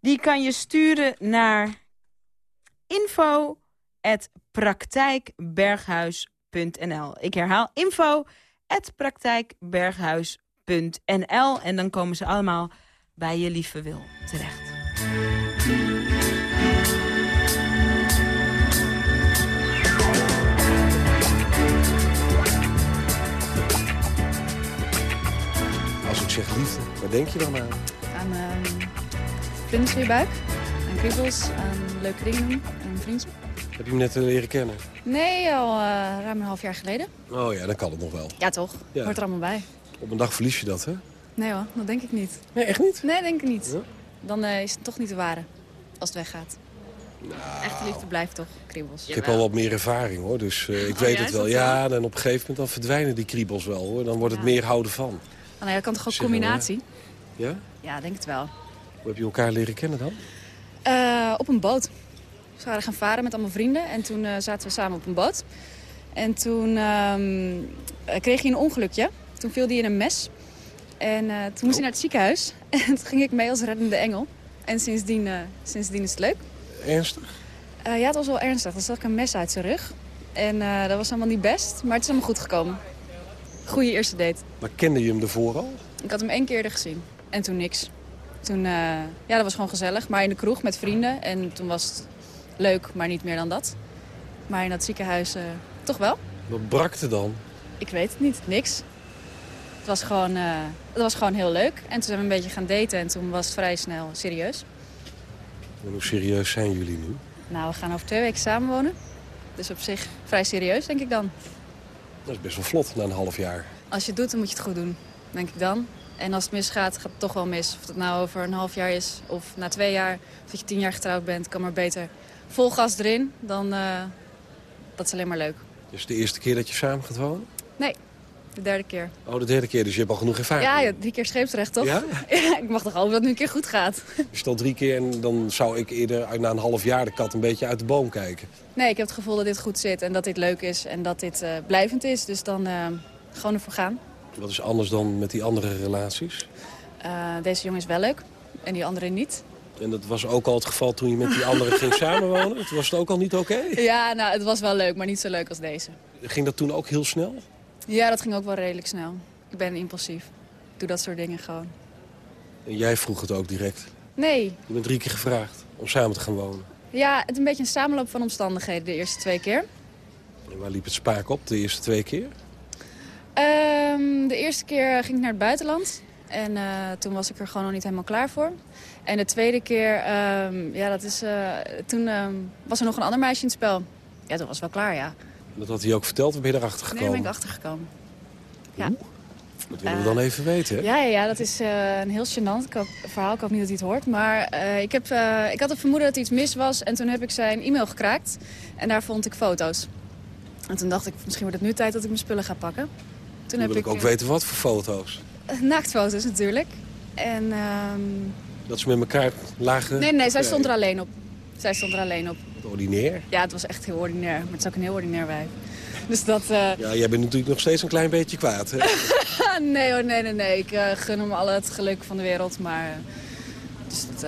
die kan je sturen naar info.praktijkberghuis.nl. Ik herhaal info.praktijkberghuis.nl. En dan komen ze allemaal bij je lieve wil terecht. Als ik zeg liefde, waar denk je dan aan? Aan ehm vlinders in je buik, aan kriebels, aan leuke dingen doen, aan. Heb je hem net eh, leren kennen? Nee, al eh, ruim een half jaar geleden. Oh ja, dan kan het nog wel. Ja, toch? Ja. Hoort er allemaal bij. Op een dag verlies je dat, hè? Nee hoor, dat denk ik niet. Nee, echt niet? Nee, denk ik niet. Dan eh, is het toch niet te ware als het weggaat. Echte liefde blijft toch, kriebels. Ik heb al wat meer ervaring, hoor. Dus ik Oh, weet ja, het wel. Ja, en op een gegeven moment dan verdwijnen die kriebels wel, hoor. Dan wordt het meer houden van. Oh, nee, dat kan toch ook combinatie? Ja? Ja, denk het wel. Hoe heb je elkaar leren kennen dan? Eh, op een boot. We waren gaan varen met allemaal vrienden en toen eh, zaten we samen op een boot. En toen ehm, eh, kreeg hij een ongelukje. Toen viel hij in een mes. En toen moest hij naar het ziekenhuis. En toen ging ik mee als reddende engel. En sindsdien, sindsdien is het leuk. Ernstig? Ja, het was wel ernstig. Er zat ook een mes uit zijn rug. En dat was allemaal niet best, maar het is allemaal goed gekomen. Goeie eerste date. Maar kende je hem ervoor al? Ik had hem één keer eerder gezien. En toen niks. Toen, eh, ja, dat was gewoon gezellig. Maar in de kroeg met vrienden. En toen was het leuk, maar niet meer dan dat. Maar in dat ziekenhuis eh, toch wel. Wat brakte dan? Ik weet het niet. Niks. Het was gewoon, eh, het was gewoon heel leuk. En toen zijn we een beetje gaan daten. En toen was het vrij snel serieus. En hoe serieus zijn jullie nu? Nou, we gaan over twee weken samenwonen. Dus op zich vrij serieus, denk ik dan. Dat is best wel vlot, na een half jaar. Als je het doet, dan moet je het goed doen, denk ik dan. En als het misgaat, gaat het toch wel mis. Of het nou over een half jaar is of na twee jaar. Of dat je tien jaar getrouwd bent, kan maar beter vol gas erin. Dan, eh, dat is alleen maar leuk. Is het de eerste keer dat je samen gaat wonen? Nee, de derde keer. Oh, de derde keer, dus je hebt al genoeg ervaring. Ja, ja, drie keer scheepsrecht, toch? Ja? Ja, ik mag toch hopen dat het nu een keer goed gaat. Je stelt drie keer en dan zou ik eerder uit- na een half jaar de kat een beetje uit de boom kijken. Nee, ik heb het gevoel dat dit goed zit en dat dit leuk is en dat dit eh, blijvend is. Dus dan eh, gewoon ervoor gaan. Wat is anders dan met die andere relaties? Eh, deze jongen is wel leuk en die andere niet. En dat was ook al het geval toen je met die andere ging samenwonen? Toen was het ook al niet oké? Ja, nou, het was wel leuk, maar niet zo leuk als deze. Ging dat toen ook heel snel? Ja, dat ging ook wel redelijk snel. Ik ben impulsief. Ik doe dat soort dingen gewoon. En jij vroeg het ook direct. Nee, Je bent drie keer gevraagd om samen te gaan wonen. ja, het is een beetje een samenloop van omstandigheden de eerste twee keer. En waar liep het spaak op de eerste twee keer? Ehm, de eerste keer ging ik naar het buitenland. En eh, toen was ik er gewoon nog niet helemaal klaar voor. En de tweede keer, ehm, ja, dat is, eh, toen ehm, was er nog een ander meisje in het spel. Ja, toen was het wel klaar, ja. Dat had hij ook verteld, waar ben je erachter Nee, gekomen? daar ben ik achtergekomen. Ja. Dat willen we dan even weten, hè? Ja, ja, dat is eh, een heel gênant ik hoop- verhaal. Ik hoop niet dat hij het hoort. Maar eh, ik, heb, eh, ik had het vermoeden dat er iets mis was. En toen heb ik zijn e-mail gekraakt. En daar vond ik foto's. En toen dacht ik, misschien wordt het nu tijd dat ik mijn spullen ga pakken. Toen heb wil ik ook eh, weten wat voor foto's. eh, naaktfoto's natuurlijk. En ehm, Dat ze met elkaar lagen... nee, nee, zij stond er alleen op. Zij stond er alleen op. Ordinair. Ja, het was echt heel ordinair. Maar het is ook een heel ordinair wijf. Dus dat... eh, Ja, jij bent natuurlijk nog steeds een klein beetje kwaad, hè? nee hoor, nee, nee, nee. Ik eh, gun hem al het geluk van de wereld. Maar... eh, dus het,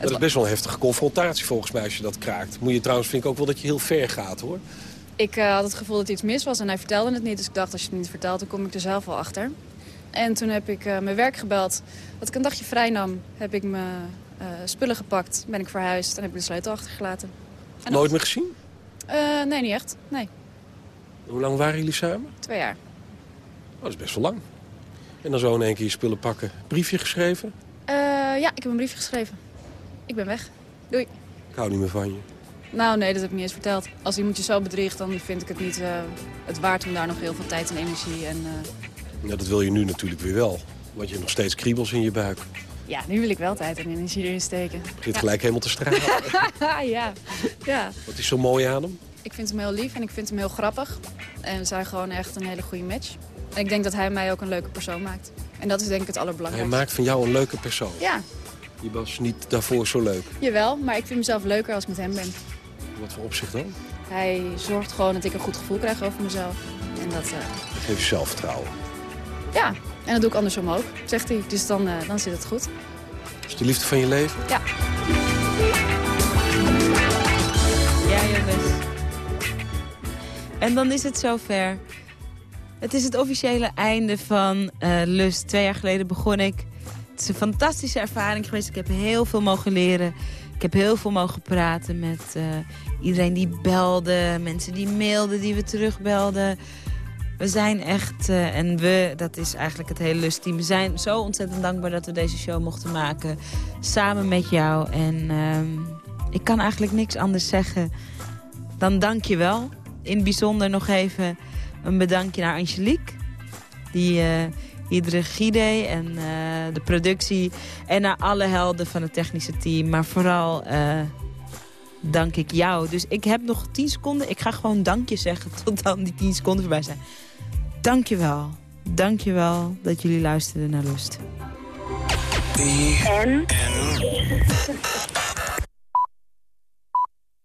Dat is best wel een heftige confrontatie volgens mij als je dat kraakt. Moet je trouwens, vind ik ook wel dat je heel ver gaat, hoor. Ik had het gevoel dat iets mis was en hij vertelde het niet. Dus ik dacht, als je het niet vertelt, dan kom ik er zelf wel achter. En toen heb ik mijn werk gebeld. Dat ik een dagje vrij nam, heb ik mijn eh, spullen gepakt. Ben ik verhuisd en heb ik de sleutel achtergelaten. En Nooit meer gezien? Eh, nee, niet echt. Nee, Hoe lang waren jullie samen? twee jaar. Oh, dat is best wel lang. En dan zo in één keer je spullen pakken. Briefje geschreven? Eh, ja, ik heb een briefje geschreven. Ik ben weg. Doei. Ik hou niet meer van je. Nou, nee, dat heb ik niet eens verteld. Als iemand je zo bedriegt, dan vind ik het niet eh, het waard om daar nog heel veel tijd en energie en... eh, Ja, dat wil je nu natuurlijk weer wel. Want je hebt nog steeds kriebels in je buik. Ja, nu wil ik wel tijd en energie erin steken. Het begint gelijk helemaal te stralen. ja, ja. Wat is zo mooi aan hem? Ik vind hem heel lief en ik vind hem heel grappig. En we zijn gewoon echt een hele goede match. En ik denk dat hij mij ook een leuke persoon maakt. En dat is denk ik het Hij allerbelangrijkste. maakt van jou een leuke persoon. Ja, Je was niet daarvoor zo leuk. jawel. Maar ik vind mezelf leuker als ik met hem ben. Wat voor opzicht dan? Hij zorgt gewoon dat ik een goed gevoel krijg over mezelf. En dat, eh, Dat geeft zelfvertrouwen. ja, en dat doe ik andersom ook, zegt hij. Dus dan, eh, dan zit het goed. Is de liefde van je leven? Ja. Ja, jongens. En dan is het zover. Het is het officiële einde van eh, Lust. Twee jaar geleden begon ik. Het is een fantastische ervaring geweest. Ik heb heel veel mogen leren. Ik heb heel veel mogen praten met eh, iedereen die belde. Mensen die mailden, die we terugbelden. We zijn echt, eh, en we, dat is eigenlijk het hele Lustteam... we zijn zo ontzettend dankbaar dat we deze show mochten maken. Samen met jou. En ehm, ik kan eigenlijk niks anders zeggen dan dank je wel. In het bijzonder nog even een bedankje naar Angelique. Die eh, de regie deed en eh, de productie. En naar alle helden van het technische team. Maar vooral eh, dank ik jou. Dus ik heb nog 10 seconden. Ik ga gewoon dankje zeggen tot dan die 10 seconden voorbij zijn. Dank je wel. Dank je wel dat jullie luisterden naar Lust. En?